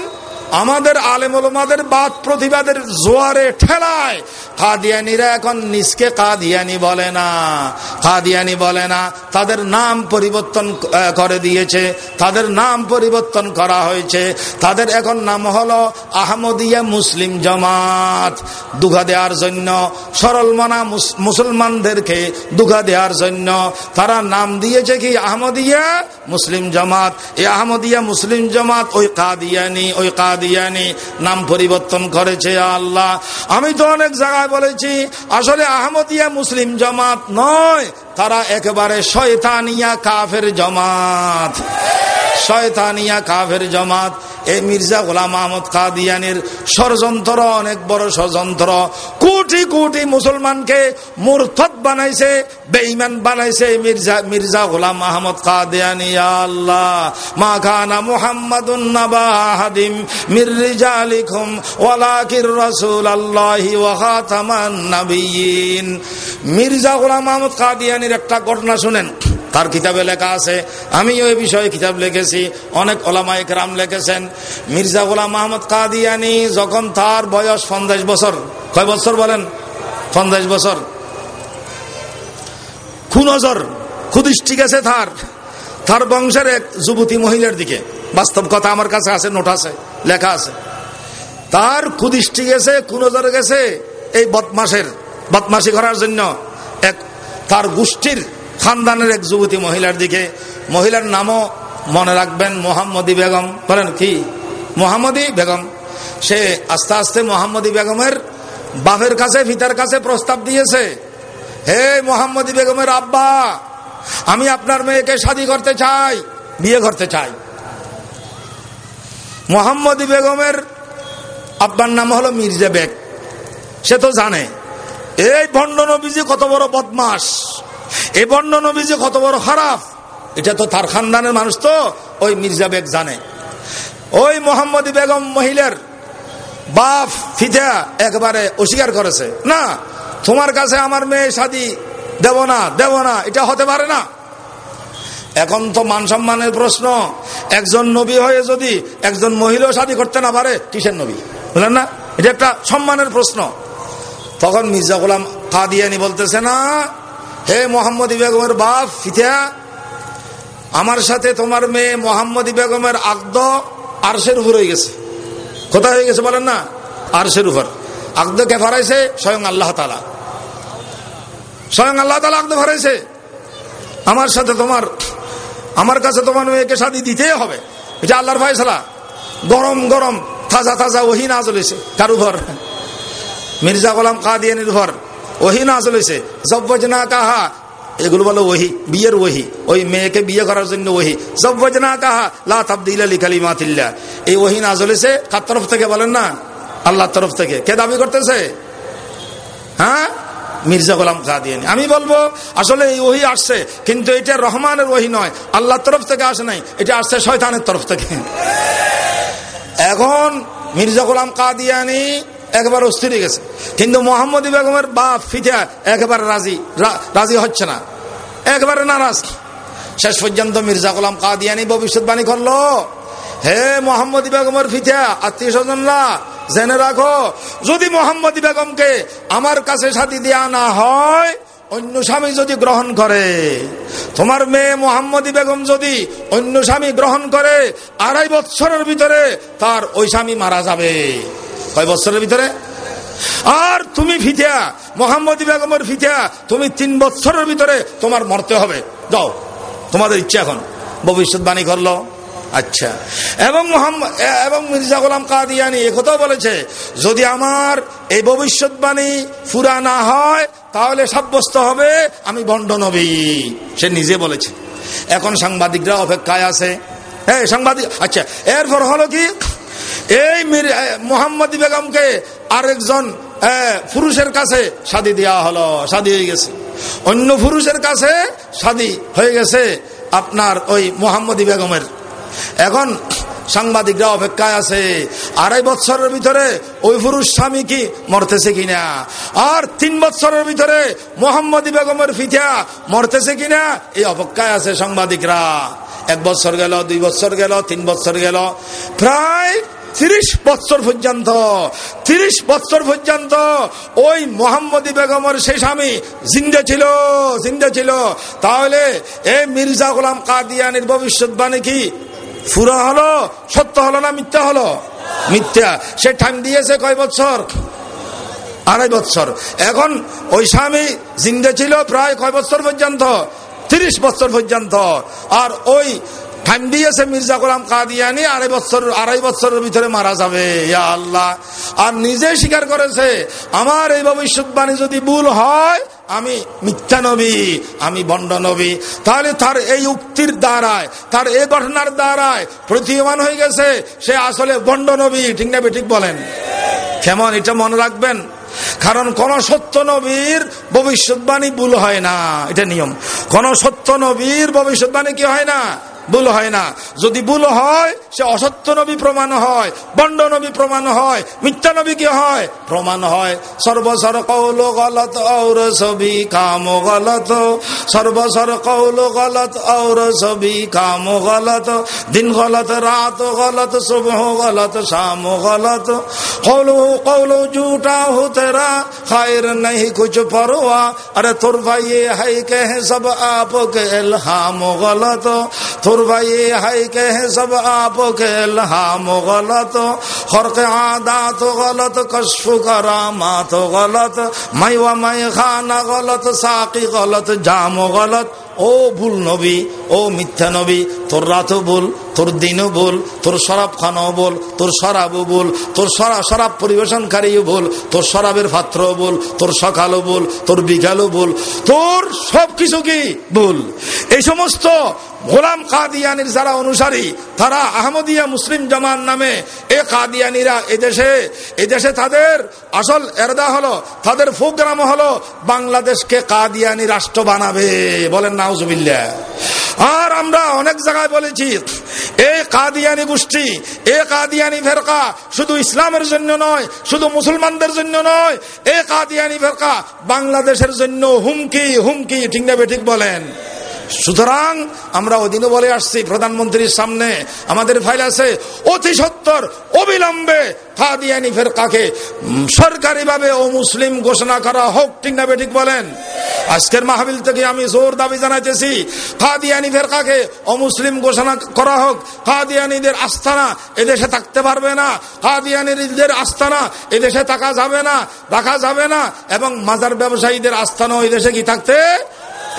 আমাদের আলেমুলমাদের বাদ প্রতিবাদের জোয়ারে ঠেলায়। কাদিয়ানিরা এখন নিজকে কাদিয়ানি বলে না। কাদিয়ানি বলে না, তাদের নাম পরিবর্তন করে দিয়েছে, তাদের নাম পরিবর্তন করা হয়েছে। তাদের এখন নাম হলো আহমদিয়া মুসলিম জমাত। দুঘা দেওয়ার জন্য সরল মানা মুসলমানদেরকে দুঘা দেওয়ার জন্য। তারা নাম দিয়েছে কি আহমদিয়া মুসলিম জমাত? এই আহমদিয়া মুসলিম জামাত ওই কাদিয়ানি, ওই কাদিয়ানি নাম পরিবর্তন করেছে আল্লাহ। আমি তো অনেক জায়গায় বলেছি, আসলে আহমদিয়া মুসলিম জমাত নয়, তারা একেবারে শয়তানিয়া কাফের জমাত। শয়তানিয়া কাফের জমাত। এই মির্জা গোলাম আহমদ কাদিয়ানির ষড়যন্ত্র অনেক বড় ষড়যন্ত্র। কোটি কোটি মুসলমানকে মুরথত বানাইছে, বেঈমান বানাইছে মির্জা মির্জা গোলাম আহমদ কাদিয়ানি। আল্লাহ, মা খানা মুহাম্মাদুন নাবা হাদিম মির রিজালিকুম, ওয়ালাকির রাসূল আল্লাহি ওয়া খাতামান নাবিয়িন মির্জা গোলাম আহমদ কাদিয়ানির একটা ঘটনা শুনেন। তার কিতাবে লেখা আছে আমি ওই বিষয়ে কিতাব লিখেছি, অনেক ওলামায়ক রাম লিখেছেন। মির্জা গোলাম মাহমদ কাদিয়ানি যখন তার বয়স পঞ্চাশ বছর, কয় বছর বলেন? পঞ্চাশ বছর। খুনজর খুদিষ্টি গেছে তার। তার বংশের এক যুবতী মহিলার দিকে। বাস্তব কথা আমার কাছে আছে, নোট আছে, লেখা আছে। তার খুদিষ্টি গেছে কুনজর গেছে, এই বদমাসের, বদমাসি করার জন্য এক তার গোষ্ঠীর খানদানের এক যুবতী মহিলার দিকে। মহিলার নামও মনে রাখবেন মোহাম্মদী বেগম। বলেন, কি? মোহাম্মদী বেগম। সে আস্তে আস্তে মোহাম্মদী বেগমের বাপের কাছে ফিতার কাছে প্রস্তাব দিয়েছে। হে মোহাম্মদী বেগমের আব্বা, আমি আপনার মেয়েকে শাদী করতে চাই, বিয়ে করতে চাই। মোহাম্মদী বেগমের আব্বার নাম হলো মির্জা বেগ। সে তো জানে। এই ভণ্ড নবীজি কত বড় বদমাস এই বর্ণ নবী যে কত বড় খারাপ, এটা তো তার খানদানের মানুষ তো, ওই মির্জা বেগ জানে। ওই মোহাম্মদী বেগম মহিলার বাপ ফিতা একবারে অস্বীকার করেছে, না, তোমার কাছে আমার মেয়ে শাদি দেব না দেব না, এটা হতে পারে না। এখন তো মান সম্মানের প্রশ্ন, একজন নবী হয়ে যদি একজন মহিলাও শাদি করতে না পারে, কিসের নবী? বুঝলেন না? এটা একটা সম্মানের প্রশ্ন। তখন মির্জা গোলাম কাদিয়ানি বলতেছে, না হে মোহাম্মদ বেগমের বাপ ফিথা আমার সাথে তোমার মেয়ে মোহাম্মদ বেগমের আগদ আরশের উপর হয়ে গেছে। কোথায় হয়ে গেছে বলেন না? আরশের উপর। কে ফরাইছে স্বয়ং আল্লাহ তালা স্বয়ং আল্লাহ তালা আগদ ফরাইছে আমার সাথে তোমার, আমার কাছে তোমার মেয়েকে শাদি দিতেই হবে। এটা আল্লাহর ফাইসলা গরম গরম, তাজা তাজা ওহি না চলেছে কার ঘর মির্জা গোলাম কাদিয়ানির উপর। ওহি না চলেছে জব্বজনা কাহা এগুলো বলো ওহি, বিয়ের ওহি। ওই মেয়েকে বিয়ে করার জন্য ওহি। জব্বজনা কাহা লা তাবদিল আলী কালিমাতিল্লা এই ওহি না চলেছে কার তরফ থেকে বলেন না? আল্লাহর তরফ থেকে। কে দাবি করতেছে? হ্যাঁ? মির্জা গোলাম কাদিয়ানি। আমি বলব, আসলে এই ওহি আসছে, কিন্তু এটা রহমানের ওহি নয়। আল্লাহর তরফ থেকে আসে নাই, এটা আসছে শয়তানের তরফ থেকে। এখন মির্জা গোলাম কাদিয়ানি একবার অস্থির গেছে। কিন্তু মোহাম্মদ বেগমের বাপ ফিতা একেবারে রাজি রাজি হচ্ছে না। একবারে নারাজ। শেষ পর্যন্ত মির্জা গোলাম কাদিয়ানি ভবিষ্যৎবাণী করল। হে মোহাম্মদ বেগমের ফিতা আত্মীয় স্বজনরা জেনে রাখো, যদি মোহাম্মদ বেগমকে আমার কাছে সাথী দেওয়া না হয়, অন্য স্বামী যদি গ্রহণ করে, তোমার মেয়ে মোহাম্মদী বেগম যদি অন্য স্বামী গ্রহণ করে, আড়াই বৎসরের ভিতরে তার ওই স্বামী মারা যাবে। কয় বছরের ভিতরে? আর তুমি ফিতিয়া, মোহাম্মদ বেগমের ফিতিয়া, তুমি তিন বছরের ভিতরে তোমার মরতে হবে। যাও, তোমাদের ইচ্ছা এখন। ভবিষ্যৎবাণী করল। আচ্ছা। এবং এবং মির্জা গোলাম কাদিয়ানি একথাও বলেছে, যদি আমার এই ভবিষ্যৎবাণী ফুরা না হয়, তাহলে সাব্যস্ত হবে আমি বন্ড নবী। সে নিজে বলেছে। এখন সাংবাদিকরা অপেক্ষায় আছে। হ্যাঁ সাংবাদিক আচ্ছা। এরপর হলো কি? এই মোহাম্মদ বেগমকে আরেকজন পুরুষের কাছে শাদি দেওয়া হলো শাদি হয়ে গেছে। অন্য পুরুষের কাছে শাদি হয়ে গেছে আপনার ওই মোহাম্মদী বেগমের। এখন সাংবাদিকরা অপেক্ষায় আছে, আড়াই বছরের ভিতরে ওই পুরুষ স্বামী কি মরতেছে কিনা? আর তিন বছরের ভিতরে মোহাম্মদী বেগমের ফিথা মরতেছে কিনা? এই অপেক্ষায় আছে সাংবাদিকরা। এক বছর গেল, দুই বছর গেল, তিন বছর গেল। প্রায় তিরিশ বছর পর্যন্ত, তিরিশ বছর পর্যন্ত ওই মোহাম্মদী বেগমের সে স্বামী জিন্দে ছিল জিন্দে ছিল। তাহলে এই মির্জা গোলাম কাদিয়ানির ভবিষ্যৎবাণী কি? ফুরা হলো, সত্য হলো না মিথ্যা হলো? মিথ্যা। সে টাইম দিয়েছে কয় বছর? আড়াই বছর। এখন ওই স্বামী জিন্দে ছিল প্রায় কয় বছর পর্যন্ত? তিরিশ বছর পর্যন্ত। আর ওই টাইম দিয়েছে মির্জা গোলাম কাদিয়ানি, আড়াই বছর, আড়াই বছরের ভিতরে মারা যাবে, ইয়া আল্লাহ। আর নিজে স্বীকার করেছে, আমার এই ভবিষ্যৎবাণী যদি ভুল হয়, আমি মিথ্যা নবী, আমি বন্ড নবী। তাহলে তার এই উক্তির দ্বারায়, তার এই ঘটনার দ্বারায় প্রতীয়মান হয়ে গেছে, সে আসলে বন্ড নবী, ঠিক না ঠিক বলেন? কেমন এটা মনে রাখবেন? কারণ কোন সত্য নবীর ভবিষ্যৎবাণী ভুল হয় না, এটা নিয়ম। কোন সত্য নবীর ভবিষ্যৎবাণী কি হয় না? ভুল হয় না। যদি ভুল হয়, সে অসত্য নবী প্রমাণ হয়, বন্ড নবী প্রমাণ হয়, মিথ্যা নবী কি হয়? প্রমাণ হয়। সর্বসর কৌল গলত ঔর ছবি কাম গলত। সর্বসর কৌল গলত ঔর ছবি কাম গলত। দিন গলত, রাত গলত, শুভ গলত, শাম গলত। কৌলো কৌলো জুটা হুতেরা খায়ের নেই কুচ পরোয়া। আরে তোর ভাই হাই কে সব আপ কে ইলহাম গলত तुर भाई ये है के सब आप के इल्हाम गलत खर्क आदात गलत कश्फ करामात गलत मैं व मैं खाना गलत साकी गलत जाम गलत ও ভুল নবী ও মিথ্যা নবী, তোর রাতও বল, তোর দিনও বল, তোর শরাব খানাও বল, তোর শরাবও বল, তোর সরা শরাব পরিবেশনকারীও বল, তোর শরাবের পাত্রও বল, তোর সকালও বল, তোর বিকালও বল, তোর সব কিছু কি বল? এই সমস্ত গোলাম কাদিয়ানির যারা অনুসারী, তারা আহমদিয়া মুসলিম জামান নামে এ কাদিয়ানিরা এদেশে এদেশে তাদের আসল এরদা হলো, তাদের প্রোগ্রাম হলো বাংলাদেশকে কাদিয়ানি রাষ্ট্র বানাবে, বলেন নাউজুবিল্লা আর আমরা অনেক জায়গায় বলেছি, এই কাদিয়ানি গোষ্ঠী এ কাদিয়ানি ফেরকা শুধু ইসলামের জন্য নয়, শুধু মুসলমানদের জন্য নয় এ কাদিয়ানি ফেরকা বাংলাদেশের জন্য হুমকি হুমকি, ঠিক না ঠিক বলেন। সুতরাং আমরা ওদিনও বলে আসছি, প্রধানমন্ত্রীর সামনে আমাদের ফাইল আছে, অতি সত্তর অবিলম্বে কাদিয়ানি ফেরকাকে সরকারিভাবে ও মুসলিম ঘোষণা করা হোক, ঠিক না বেঠিক বলেন? আজকের মাহবিল থেকে আমি জোর দাবি জানাইতেছি কাদিয়ানি ফেরকাকে অমুসলিম ঘোষণা করা হোক কাদিয়ানিদের আস্থানা এদেশে থাকতে পারবে না কাদিয়ানিদের আস্থানা এদেশে থাকা যাবে না, রাখা যাবে না, এবং মাজার ব্যবসায়ীদের আস্থানা ওই দেশে কি থাকতে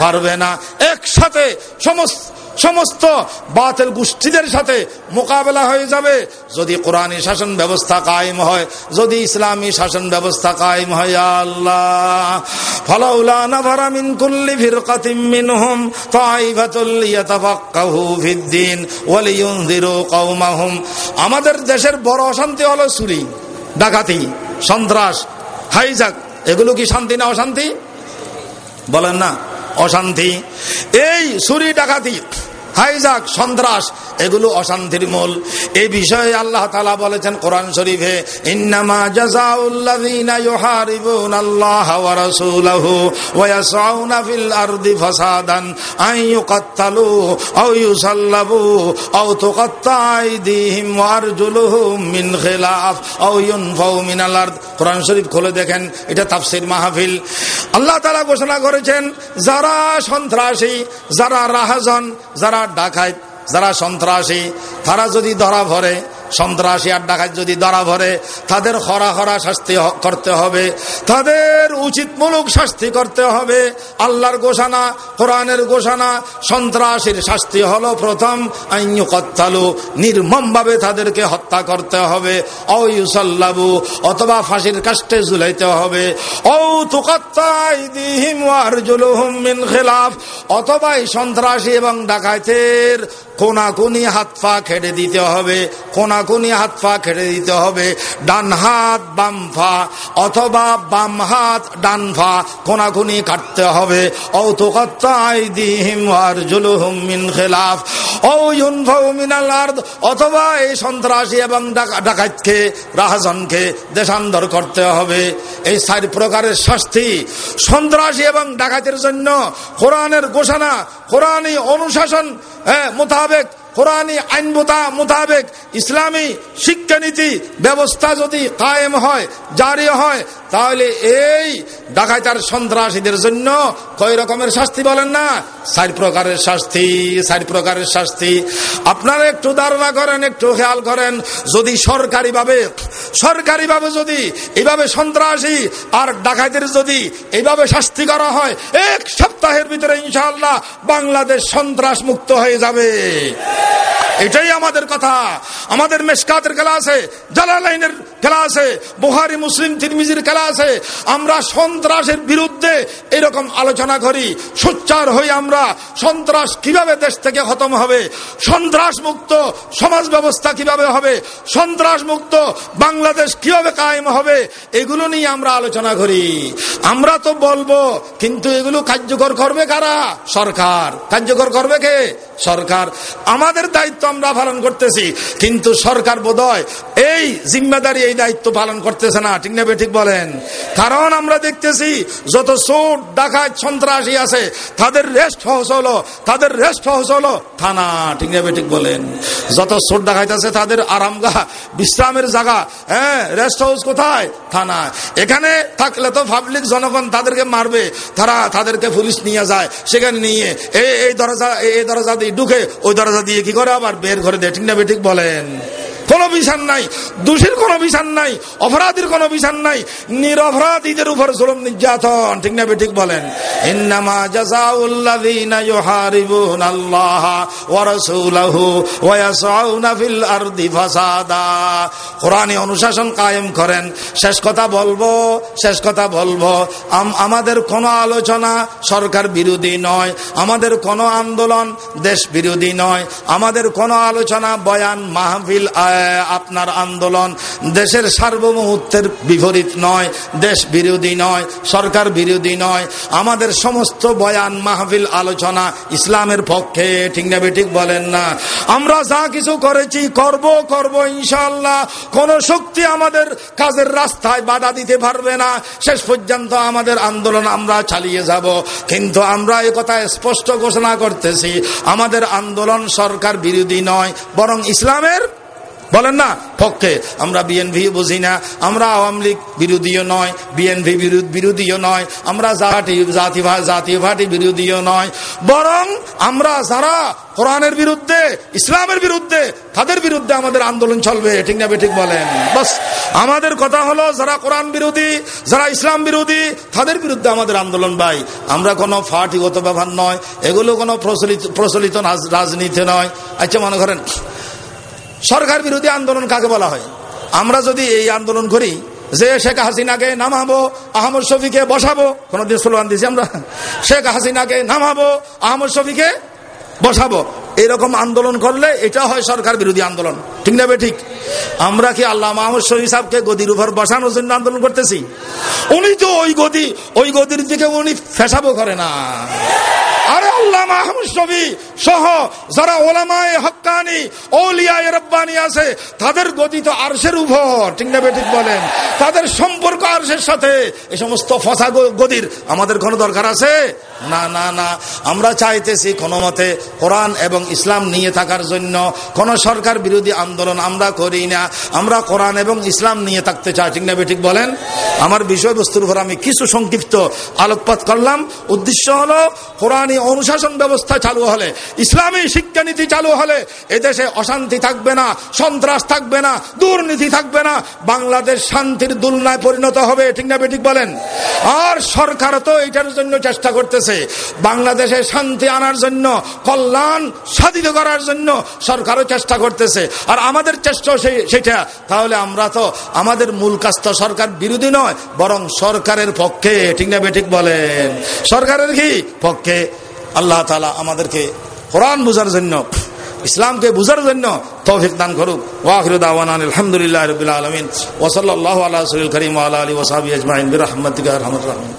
পারবে না। একসাথে সমস্ত সমস্ত বাতিল গোষ্ঠীদের সাথে মোকাবেলা হয়ে যাবে। যদি কোরআনী শাসন ব্যবস্থা কায়েম হয়, যদি ইসলামী শাসন ব্যবস্থা কায়েম হয় আল্লাহ। ফলাউলা নাফারা মিন কুল্লি ফিরকাতিম মিনহুম তাইফাতুল ইয়াতাফাক্কাহু ফিদ্দিন ওয়ালিয়ুনযিরু কওমাহুম। আমাদের দেশের বড় অশান্তি হলো চুরি, ডাকাতি, সন্ত্রাস হাইজাক এগুলো কি শান্তি না অশান্তি? বলেন না। অশান্তি। এই চুরি ডাকাতি হাইজাক সন্ত্রাস, এগুলো অশান্তির মূল। এই বিষয়ে আল্লাহ তালা বলেছেন কোরআন শরীফে মিন কোরআন শরীফ খুলে দেখেন, এটা মাহফিল। আল্লাহ ঘোষণা করেছেন, যারা সন্ত্রাসী, যারা রাহাজন, যারা ডাকায় যারা সন্ত্রাসী তারা যদি ধরা ভরে সন্ত্রাসী আর ডাকাত যদি ধরা ভরে, তাদের খরা খরা শাস্তি করতে হবে, তাদের উচিতমূলক শাস্তি করতে হবে। আল্লাহর ঘোষণা, কোরআনের ঘোষণা, সন্ত্রাসীর শাস্তি হলো প্রথম আইনকত্তালু নির্মমভাবে তাদেরকে হত্যা করতে হবে। অয়ুসাল্লাবু অথবা ফাঁসির কাষ্টে ঝুলাইতে হবে। খেলাফ, অথবা সন্ত্রাসী এবং ডাকাতের কোনাকুনি হাত পা খেটে দিতে হবে। কোনাকুনি হাত পা খেটে দিতে হবে। ডান হাত, বাম ফা অথবা বাম হাত, ডান ফা কোনাকুনি কাটতে হবে। খেলাফ। অথবা এই সন্ত্রাসী এবং ডাকাতকে, রাহাজনকে দেশান্তর করতে হবে। এই চার প্রকারের শাস্তি সন্ত্রাসী এবং ডাকাতের জন্য কোরআনের ঘোষণা, কোরআনী অনুশাসন মোতাবেক কোরআনী আইন মোতাবেক ইসলামী শিক্ষানীতি ব্যবস্থা যদি কায়েম হয়, জারি হয়, তাহলে এই ডাকাইতার সন্ত্রাসীদের জন্য কয় রকমের শাস্তি বলেন না? চার প্রকারের শাস্তি, চার প্রকারের শাস্তি। আপনারা একটু ধারণা করেন, একটু খেয়াল করেন। যদি সরকারিভাবে সরকারিভাবে যদি এইভাবে সন্ত্রাসী আর ডাকাইদের যদি এইভাবে শাস্তি করা হয়, এক সপ্তাহের ভিতরে ইনশাআল্লাহ বাংলাদেশ সন্ত্রাস মুক্ত হয়ে যাবে। এটাই আমাদের কথা। আমাদের মেসকাতের খেলা আছে জালালাইনের খেলা আছে বুহারি মুসলিম, তিরমিজির আছে আমরা সন্ত্রাসের বিরুদ্ধে এরকম আলোচনা করি। সোচ্চার হই আমরা, সন্ত্রাস কীভাবে দেশ থেকে খতম হবে? সন্ত্রাস মুক্ত সমাজ ব্যবস্থা কীভাবে হবে? সন্ত্রাস মুক্ত বাংলাদেশ কীভাবে কায়েম হবে? এগুলো নিয়ে আমরা আলোচনা করি। আমরা তো বলব, কিন্তু এগুলো কার্যকর করবে কারা? সরকার। কার্যকর করবে কে? সরকার। আমাদের দায়িত্ব আমরা পালন করতেছি। কিন্তু সরকার বোধহয় এই জিম্মেদারি, এই দায়িত্ব পালন করতেছে না। ঠিক নেবে ঠিক বলেন? কারণ আমরা দেখতেছি, যত চোট ডাকাত, সন্ত্রাসী আছে, তাদের রেস্ট হাউস হলো, তাদের রেস্ট হাউস হলো থানা। ঠিক নেবে ঠিক বলেন? যত চোট ডাকাইত আছে, তাদের আরামগা, বিশ্রামের জায়গা। হ্যাঁ রেস্ট হাউস কোথায়? থানা। এখানে থাকলে তো পাবলিক জনগণ তাদেরকে মারবে। তারা তাদেরকে পুলিশ নিয়ে যায়, সেখানে নিয়ে এই দরজা এই দরজা দিয়ে ঢুকে, ওই দরজা দিয়ে কি করে আবার বের ঘরে দেয়? ঠিক না বেঠিক বলেন। কোনো বিচার নাই, দোষীর কোনো বিচার নাই, অপরাধীর কোনো বিচার নাই, নিরপরাধীদের উপর জুলুম নির্যাতন, ঠিক না ঠিক বলেন? ইন্নামা জাযাউল্লাযীনা ইউহারিবুন আল্লাহ ওয়া রাসূলাহু ওয়া ফিল আরদি ফাসাদা। কোরআনে অনুশাসন কায়েম করেন, শেষ কথা বলব, শেষ কথা বলব আমাদের কোনো আলোচনা সরকার বিরোধী নয়, আমাদের কোনো আন্দোলন দেশ বিরোধী নয়, আমাদের কোনো আলোচনা বয়ান মাহফিল আয় আপনার আন্দোলন দেশের সার্বভৌমত্বের বিপরীত নয়, দেশ বিরোধী নয়, সরকার বিরোধী নয়। আমাদের সমস্ত বয়ান, মাহফিল, আলোচনা ইসলামের পক্ষে, ঠিক না ঠিক বলেন না। আমরা যা কিছু করেছি, করব করব ইনশাল্লাহ কোন শক্তি আমাদের কাজের রাস্তায় বাধা দিতে পারবে না। শেষ পর্যন্ত আমাদের আন্দোলন আমরা চালিয়ে যাব। কিন্তু আমরা এ কথা স্পষ্ট ঘোষণা করতেছি, আমাদের আন্দোলন সরকার বিরোধী নয়, বরং ইসলামের বলেন না? পক্ষে। আমরা বিএনপি বুঝি না। আমরা আওয়ামী লীগ বিরোধীও নয় বিএনপি বিরোধীও নয়, আমরা জাতি জাতি জাতীয় পার্টি বিরোধীও নয়। বরং আমরা যারা কোরআনের বিরুদ্ধে, ইসলামের বিরুদ্ধে, তাদের বিরুদ্ধে আমাদের আন্দোলন চলবে। ঠিক না ঠিক বলেন? বাস, আমাদের কথা হলো যারা কোরআন বিরোধী, যারা ইসলাম বিরোধী, তাদের বিরুদ্ধে আমাদের আন্দোলন ভাই। আমরা কোনো ফাটিগত ব্যবহার নয়, এগুলো কোনো প্রচলিত প্রচলিত রাজনীতি নয়। আচ্ছা মনে করেন সরকার বিরোধী আন্দোলন কাকে বলা হয়? আমরা যদি এই আন্দোলন করি, যে শেখ হাসিনাকে নামাবো, আহমদ শফিকে বসাবো, কোনদিন স্লোগান দিয়েছি আমরা, শেখ হাসিনাকে নামাবো, আহমদ শফিকে বসাবো, এরকম আন্দোলন করলে এটা হয় সরকার বিরোধী আন্দোলন। ঠিক না ঠিক? আমরা কি আল্লাহ মাহমুদ শহীদ সাহেবকে গদির উপর বসানোর জন্য আন্দোলন করতেছি? উনি তো ওই গদি, ওই গদির দিকে উনি ফেসাবো করে না। আল্লাহ শফি সহ যারা ওলামায় হকানি ওলিয়ায় রব্বানি আছে, তাদের গতি তো আরশের উপর, ঠিক না ঠিক বলেন? তাদের সম্পর্ক আরশের সাথে এই সমস্ত ফসা গদির আমাদের কোনো দরকার আছে? না না না। আমরা চাইতেছি কোনো মতে কোরআন এবং ইসলাম নিয়ে থাকার জন্য কোন সরকার বিরোধী আন্দোলন আমরা করি না। আমরা কোরআন এবং ইসলাম নিয়ে থাকতে চাই, ঠিক না ঠিক বলেন? আমার বিষয়বস্তুর উপর আমি কিছু সংক্ষিপ্ত আলোকপাত করলাম। উদ্দেশ্য হলো কোরআনী অনুশাসন ব্যবস্থা চালু হলে, ইসলামী শিক্ষানীতি চালু হলে, এদেশে অশান্তি থাকবে না, সন্ত্রাস থাকবে না, দুর্নীতি থাকবে না, বাংলাদেশ শান্তির দুলনায় পরিণত হবে, ঠিক না ঠিক বলেন? আর সরকার তো এটার জন্য চেষ্টা করতেছে, বাংলাদেশে শান্তি আনার জন্য, কল্যাণ সাধিত করার জন্য সরকারও চেষ্টা করতেছে। আর আমাদের চেষ্টা সেই, সেটা, তাহলে আমরা তো আমাদের মূল কাজ তো সরকার বিরোধী নয়, বরং সরকারের পক্ষে, ঠিক না ঠিক বলেন? সরকারের কি? পক্ষে আল্লাহ তালা আমাদেরকে কোরআন বুঝার জন্য ইসলামকে বুঝার জন্য তৌফিক দান করুক ওয়াহিরুদ্দাওয়ান আলহামদুলিল্লাহ রবিল আলমিন ওসল্লাহ আল্লাহ করিম আল্লাহ আলী ওসাবি আজমাইন বিরহমতিকা রহমত রহমান